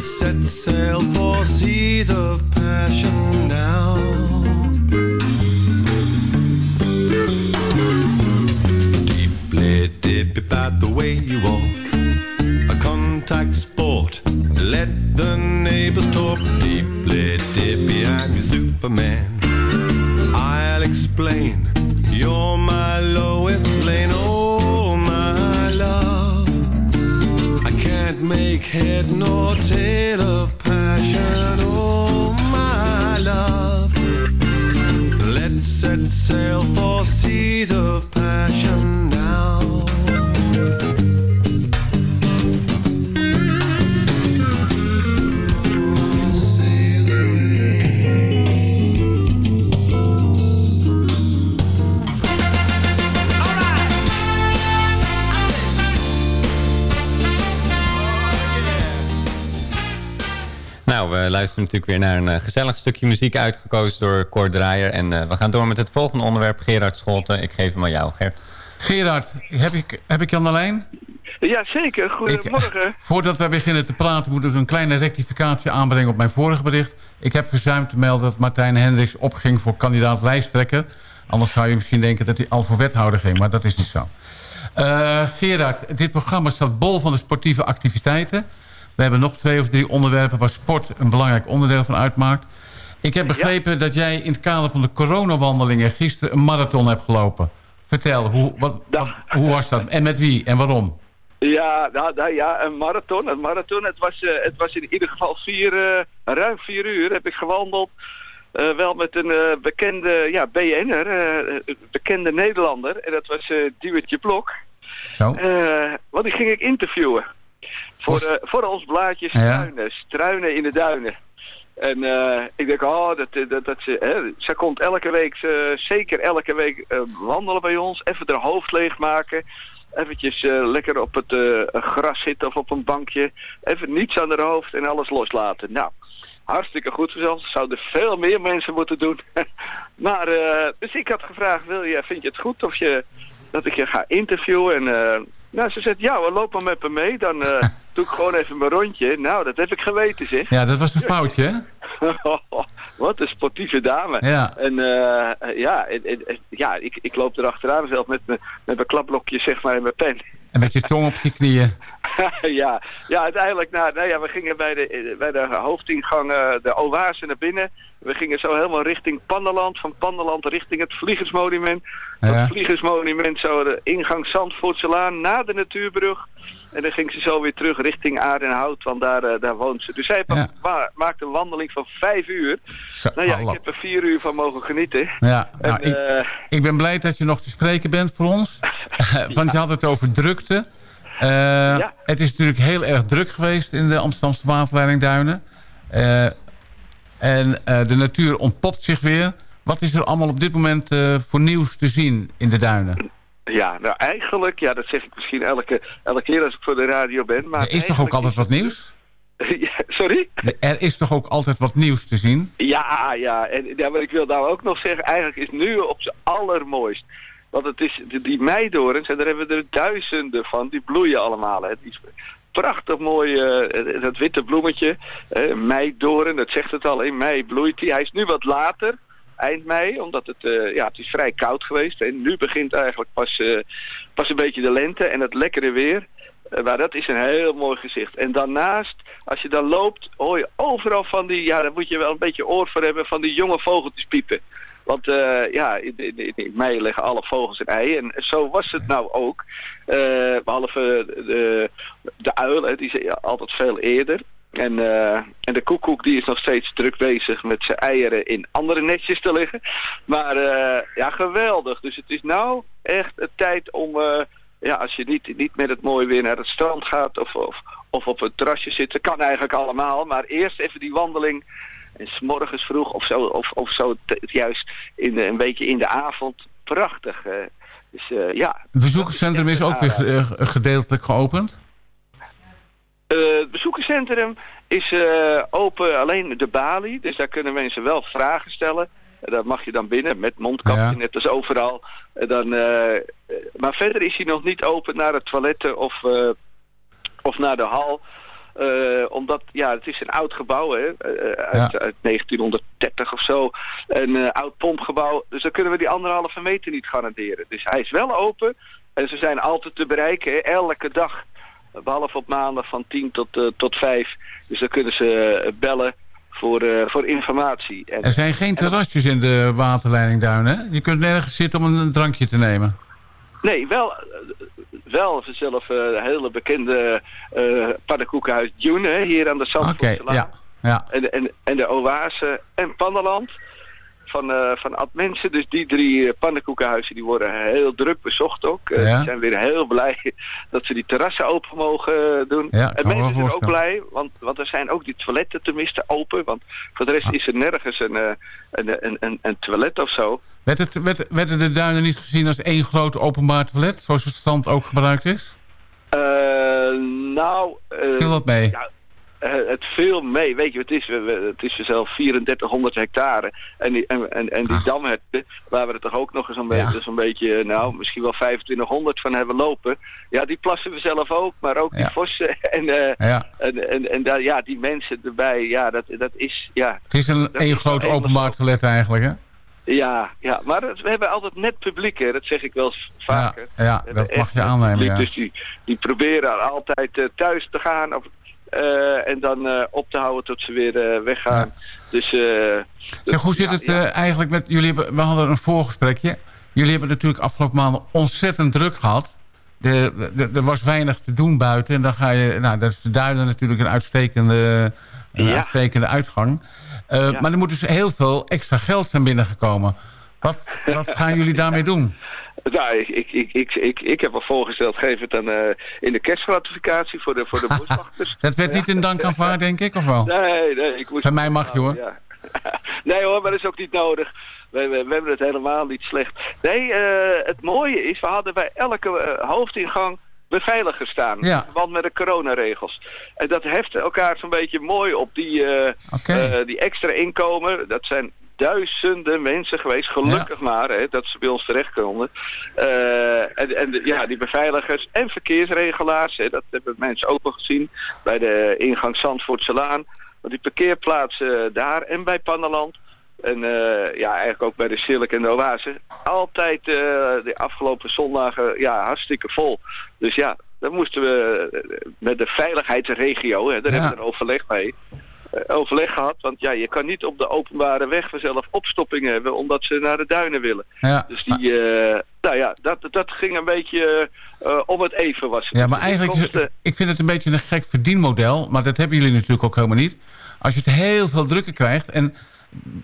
Set sail for seas of passion now. Deeply dip about the way you walk. A contact sport. Let the neighbors talk. Deeply dippy, I'm your Superman. Nor tail of passion. Oh, my love. Let's set sail for seas of
luisteren natuurlijk weer naar een eh, gezellig stukje muziek uitgekozen door Cor Draaier. En eh, we gaan door met het volgende onderwerp, Gerard Scholten. Ik geef hem aan jou, Gert.
Gerard, heb ik, heb ik je aan de lijn?
Ja, zeker. Goedemorgen.
Voordat wij beginnen te praten moet ik een kleine rectificatie aanbrengen op mijn vorige bericht. Ik heb verzuimd te melden dat Martijn Hendricks opging voor kandidaat lijsttrekker. Anders zou je misschien denken dat hij al voor wethouder ging, maar dat is niet zo. Eh, Gerard, dit programma staat bol van de sportieve activiteiten. We hebben nog twee of drie onderwerpen waar sport een belangrijk onderdeel van uitmaakt. Ik heb begrepen dat jij in het kader van de coronawandelingen gisteren een marathon hebt gelopen. Vertel, hoe, wat, wat- hoe was dat en met wie en waarom?
Ja, nou, nou ja, een marathon. Een marathon. Het was, eh, het was in ieder geval vier, eh, ruim vier uur heb ik gewandeld. Eh, wel met een bekende ja, BN'er, bekende Nederlander. En dat was Duwertje Blok.
Zo.
Want die ging ik interviewen. Voor, eh, voor ons blaadje
Ja.
Struinen. Struinen in de duinen. En eh, ik denk, oh, dat, dat, dat ze, hè, zij komt elke week, eh, zeker elke week eh, wandelen bij ons. Even haar hoofd leegmaken. Eventjes eh, lekker op het eh, gras zitten of op een bankje. Even niets aan haar hoofd en alles loslaten. Nou, hartstikke goed zelfs. Zouden veel meer mensen moeten doen. maar, eh, dus ik had gevraagd, wil je, vind je het goed of je, dat ik je ga interviewen? En eh, nou, ze zegt, ja, we lopen met me mee. Dan eh, doe ik gewoon even mijn rondje. Nou, dat heb ik geweten, zeg.
Ja, dat was een foutje, hè?
Wat een sportieve dame.
Ja.
En eh, ja, en- en- en- ja ik, ik loop erachteraan zelf met mijn met mijn klapblokje zeg maar en mijn pen.
En met je tong op je knieën.
ja, ja, uiteindelijk, nou, nou ja, we gingen bij de, bij de hoofdingang eh, de oase naar binnen. We gingen zo helemaal richting Panderland, van Panderland richting het Vliegersmonument.
Ja.
Dat Vliegersmonument, zo de ingang Zandvoortselaan, na de natuurbrug. En dan ging ze zo weer terug richting Aardenhout, want daar, eh, daar woont ze. Dus zij
Ja.
ma- een wandeling van vijf uur.
Zo,
nou ja, ik heb er vier uur van mogen genieten.
Ja, nou,
En,
ik,
eh,
ik ben blij dat je nog te spreken bent voor ons. Want je had het over drukte. Eh, Het is natuurlijk heel erg druk geweest in de Amsterdamse waterleiding Duinen. En de natuur ontpopt zich weer. Wat is er allemaal op dit moment voor nieuws te zien in de duinen?
Ja, nou eigenlijk, ja, dat zeg ik misschien elke, elke keer als ik voor de radio ben. Maar
Er is toch ook altijd wat nieuws?
Sorry?
Er is toch ook altijd wat nieuws te zien?
Ja, ja. En ja, maar ik wil nou ook nog zeggen, eigenlijk is nu op zijn allermooist. Want het is, die, meidorens, en daar hebben we er duizenden van, die bloeien allemaal. Hè. Die is prachtig mooi, eh, dat witte bloemetje, meidoren, dat zegt het al, in mei bloeit hij. Hij is nu wat later, eind mei, omdat het, eh, ja, het is vrij koud geweest. En nu begint eigenlijk pas, eh, pas een beetje de lente en het lekkere weer. Eh, maar dat is een heel mooi gezicht. En daarnaast, als je dan loopt, hoor je overal van die, ja, daar moet je wel een beetje oor voor hebben, van die jonge vogeltjes piepen. Want ja, in, mei leggen alle vogels een ei. En zo was het nou ook. Eh, behalve de, de uil, die is altijd veel eerder. En, eh, en de koekoek die is nog steeds druk bezig met zijn eieren in andere netjes te leggen. Maar eh, ja, geweldig. Dus het is nou echt een tijd om, eh, ja, als je niet, niet met het mooie weer naar het strand gaat of, of, of op het terrasje zit. Kan eigenlijk allemaal. Maar eerst even die wandeling. En s'morgens vroeg of zo, of, of zo juist in een beetje in de avond. Prachtig. dus ja.
Het bezoekerscentrum is ook weer gedeeltelijk geopend.
Eh, het bezoekerscentrum is eh, open alleen de balie. Dus daar kunnen mensen wel vragen stellen. En daar mag je dan binnen met mondkapje,
Ja.
net als overal. Dan, eh, eh, maar verder is hij nog niet open naar het toiletten of, eh, of naar de hal. Eh, omdat, ja, het is een oud gebouw, hè, eh, uit, uit 1930 of zo. Een eh, oud pompgebouw. Dus dan kunnen we die anderhalve meter niet garanderen. Dus hij is wel open. En ze zijn altijd te bereiken, hè, elke dag. Behalve op maandag van 10 tot, eh, tot 5. Dus dan kunnen ze eh, bellen voor, eh, voor informatie. En,
Er zijn geen terrasjes in de waterleidingduinen. hè? Je kunt nergens zitten om een drankje te nemen.
Nee, wel, wel eh, een hele bekende pannenkoekenhuis Dune, hè, hier aan de
Oké,
Zandvoortselaan.
ja. ja.
En, de- en, en de Oase en Pannenland van, eh van Ad Mensen. Dus die drie eh, pannenkoekenhuizen die worden heel druk bezocht ook. Eh,
Ja.
Die zijn weer heel blij dat ze die terrassen open mogen doen.
Ja,
en mensen zijn ook blij, want, want er zijn ook die toiletten tenminste open. Want voor de
Ah.
rest is er nergens een, een, een, een, een toilet of zo.
Werd het, werd, werden de duinen niet gezien als één groot openbaar toilet? Zoals het strand ook gebruikt is?
Nou... eh,
Viel dat mee?
Ja, het viel mee. Weet je, het is, het is zelf 3400 hectare. En die, en, en, en
Ah.
die damherten, waar we er toch ook nog eens een beetje, zo'n beetje, nou, misschien wel 2500 van hebben lopen. Ja, die plassen we zelf ook, maar ook die vossen. En, eh,
Ja.
en, en, en daar, ja, die mensen erbij, ja, dat, dat is, ja...
Het is een één groot openbaar toilet eigenlijk, hè?
Ja, ja, maar we hebben altijd net publiek, hè. dat zeg ik wel vaker.
Ja, dat mag je aannemen,
publiek,
ja.
Dus die, die proberen altijd eh, thuis te gaan of, eh, en dan eh, op te houden tot ze weer eh, weggaan. Dus, eh,
Zeg, hoe zit
ja,
het
ja.
eh, eigenlijk met... Jullie hebben, we hadden een voorgesprekje. Jullie hebben natuurlijk afgelopen maanden ontzettend druk gehad. De, de- er was weinig te doen buiten. En dan ga je... Nou, dat is de duinen natuurlijk een uitstekende, een
Ja.
uitstekende uitgang. Eh,
Ja.
Maar er moet dus heel veel extra geld zijn binnengekomen. Wat, wat gaan jullie daarmee doen?
Nou, ik, ik, ik, ik, ik, ik heb al voorgesteld, geef het dan eh, in de kerstgratificatie voor de, voor de boswachters.
Dat werd niet in dank aanvaard, denk ik, of wel?
Nee, nee. Ik moest
Van mij mag je, hoor.
Ja. nee hoor, maar dat is ook niet nodig. We, we, we hebben het helemaal niet slecht. Nee, eh, het mooie is, we hadden bij elke eh, hoofdingang beveiligers staan.
Ja.
In verband met de coronaregels. En dat heft elkaar zo'n beetje mooi op die, die extra inkomen. Dat zijn duizenden mensen geweest, gelukkig maar, hè, dat ze bij ons terecht konden. Eh, en en ja, die beveiligers en verkeersregelaars, hè, dat hebben mensen ook wel gezien bij de ingang Zandvoortselaan. Want die parkeerplaatsen daar en bij Panneland. En eh, ja, eigenlijk ook bij de Silk en de Oase. Altijd eh, de afgelopen zondagen ja, hartstikke vol. Dus ja, dan moesten we met de veiligheidsregio, hè, daar
Ja.
hebben we een overleg mee. Eh, overleg gehad, want ja, je kan niet op de openbare weg vanzelf opstoppingen hebben omdat ze naar de duinen willen.
Ja,
Dus die, eh, nou ja, dat, dat ging een beetje eh, om het even was. het.
Ja, maar
Dus
eigenlijk, ik vind het een beetje een gek verdienmodel. Maar dat hebben jullie natuurlijk ook helemaal niet. Als je het heel veel drukker krijgt. En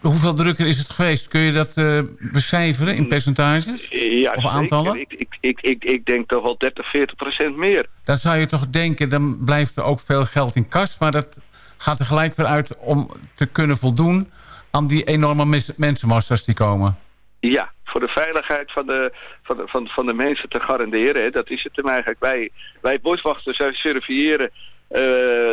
hoeveel drukker is het geweest? Kun je dat becijferen in percentages?
ja,
of aantallen?
Ik, ik, ik, ik, ik denk toch wel 30, 40 procent meer.
Dan zou je toch denken, dan blijft er ook veel geld in kas. Maar dat gaat er gelijk weer uit om te kunnen voldoen aan die enorme mensenmassa's die komen.
Ja, voor de veiligheid van de, van de, van, van de mensen te garanderen. Hè. Dat is het hem eigenlijk. Wij, wij boswachters wij surveilleren eh,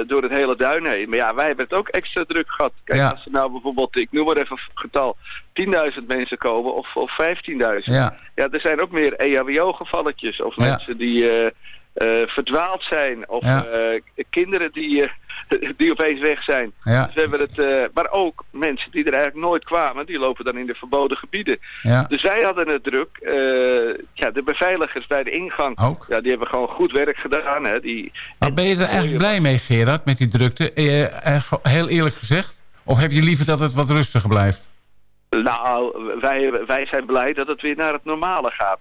door het hele duin heen. Maar ja, wij hebben het ook extra druk gehad. Kijk,
Ja.
als er nou bijvoorbeeld, ik noem maar even getal, 10.000 mensen komen of, of 15.000.
Ja.
ja, er zijn ook meer EHBO-gevalletjes. Of
Ja.
mensen die eh, eh, verdwaald zijn. Of
Ja.
eh, kinderen die, eh, die opeens weg zijn.
Ja.
Dus we hebben het, maar ook mensen die er eigenlijk nooit kwamen, die lopen dan in de verboden gebieden.
Ja.
Dus wij hadden het druk. Ja, de beveiligers bij de ingang,
Ook?
Ja, die hebben gewoon goed werk gedaan. Hè. Die,
Maar ben je er eigenlijk blij mee, Gerard, met die drukte? Heel eerlijk gezegd? Of heb je liever dat het wat rustiger blijft?
Nou, wij, wij zijn blij dat het weer naar het normale gaat.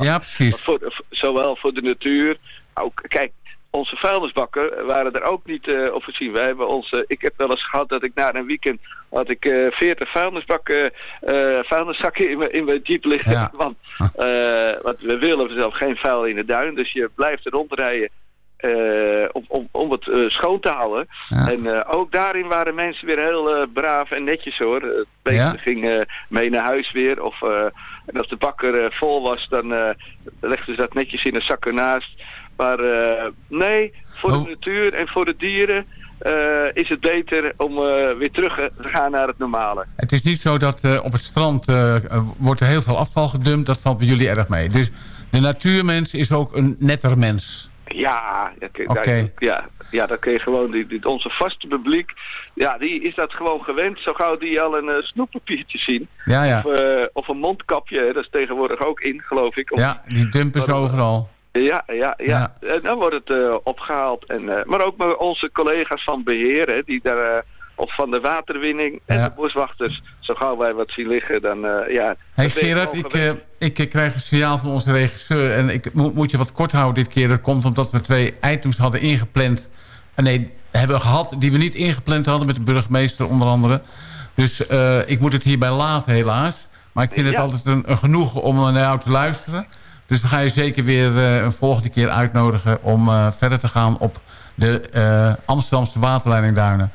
Ja, precies.
Voor, zowel voor de natuur, ook, kijk, onze vuilnisbakken waren er ook niet eh, op voorzien. Wij hebben onze, ik heb wel eens gehad dat ik na een weekend had ik eh 40 vuilnisbakken, eh vuilniszakken in mijn, in mijn jeep liggen.
Ja.
Want, want we willen zelf geen vuil in de duin, dus je blijft er rondrijden. Eh, om, om, om het eh, schoon te houden. En eh, ook daarin waren mensen weer heel braaf en netjes hoor. Het beest
Ja?
ging mee naar huis weer. Of, en als de bakker vol was, dan legden ze dat netjes in een zak ernaast. Maar nee, voor
Oh.
de natuur en voor de dieren is het beter om weer terug te gaan naar het normale.
Het is niet zo dat op het strand wordt er heel veel afval gedumpt. Dat valt bij jullie erg mee. Dus de natuurmens is ook een netter mens.
Ja, daar- ja, ja, dat kun je gewoon, die, die- onze vaste publiek, ja, die is dat gewoon gewend. Zo gauw die al een eh, snoeppapiertje zien.
Ja, ja.
Of, eh, of een mondkapje, dat is tegenwoordig ook in, geloof ik. Of-
Ja, die dumpen ze overal.
Ja, ja, ja. En dan wordt het eh, opgehaald. En, maar ook met onze collega's van beheer, hè, die daar, of van de waterwinning en
Ja.
de boswachters. Zo gauw wij wat zien liggen, dan eh, ja.
Hey Gerard, ik, eh, ik eh, krijg een signaal van onze regisseur. En ik moet, moet je wat kort houden dit keer. Dat komt omdat we twee items hadden ingepland. Nee, hebben gehad die we niet ingepland hadden met de burgemeester onder andere. Dus ik moet het hierbij laten helaas. Maar ik vind het altijd een, een genoegen om naar jou te luisteren. Dus we gaan je zeker weer een volgende keer uitnodigen... om verder te gaan op de Amsterdamse waterleidingduinen.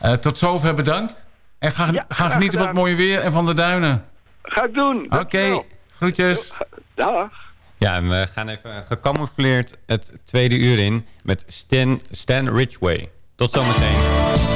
Eh, tot zover bedankt. En ga, ga genieten van het mooie weer en van de duinen.
Ga ik doen.
Oké, groetjes.
Dag.
Ja, en we gaan even gecamoufleerd het tweede uur in met Stan, Stan Ridgway. Tot zometeen.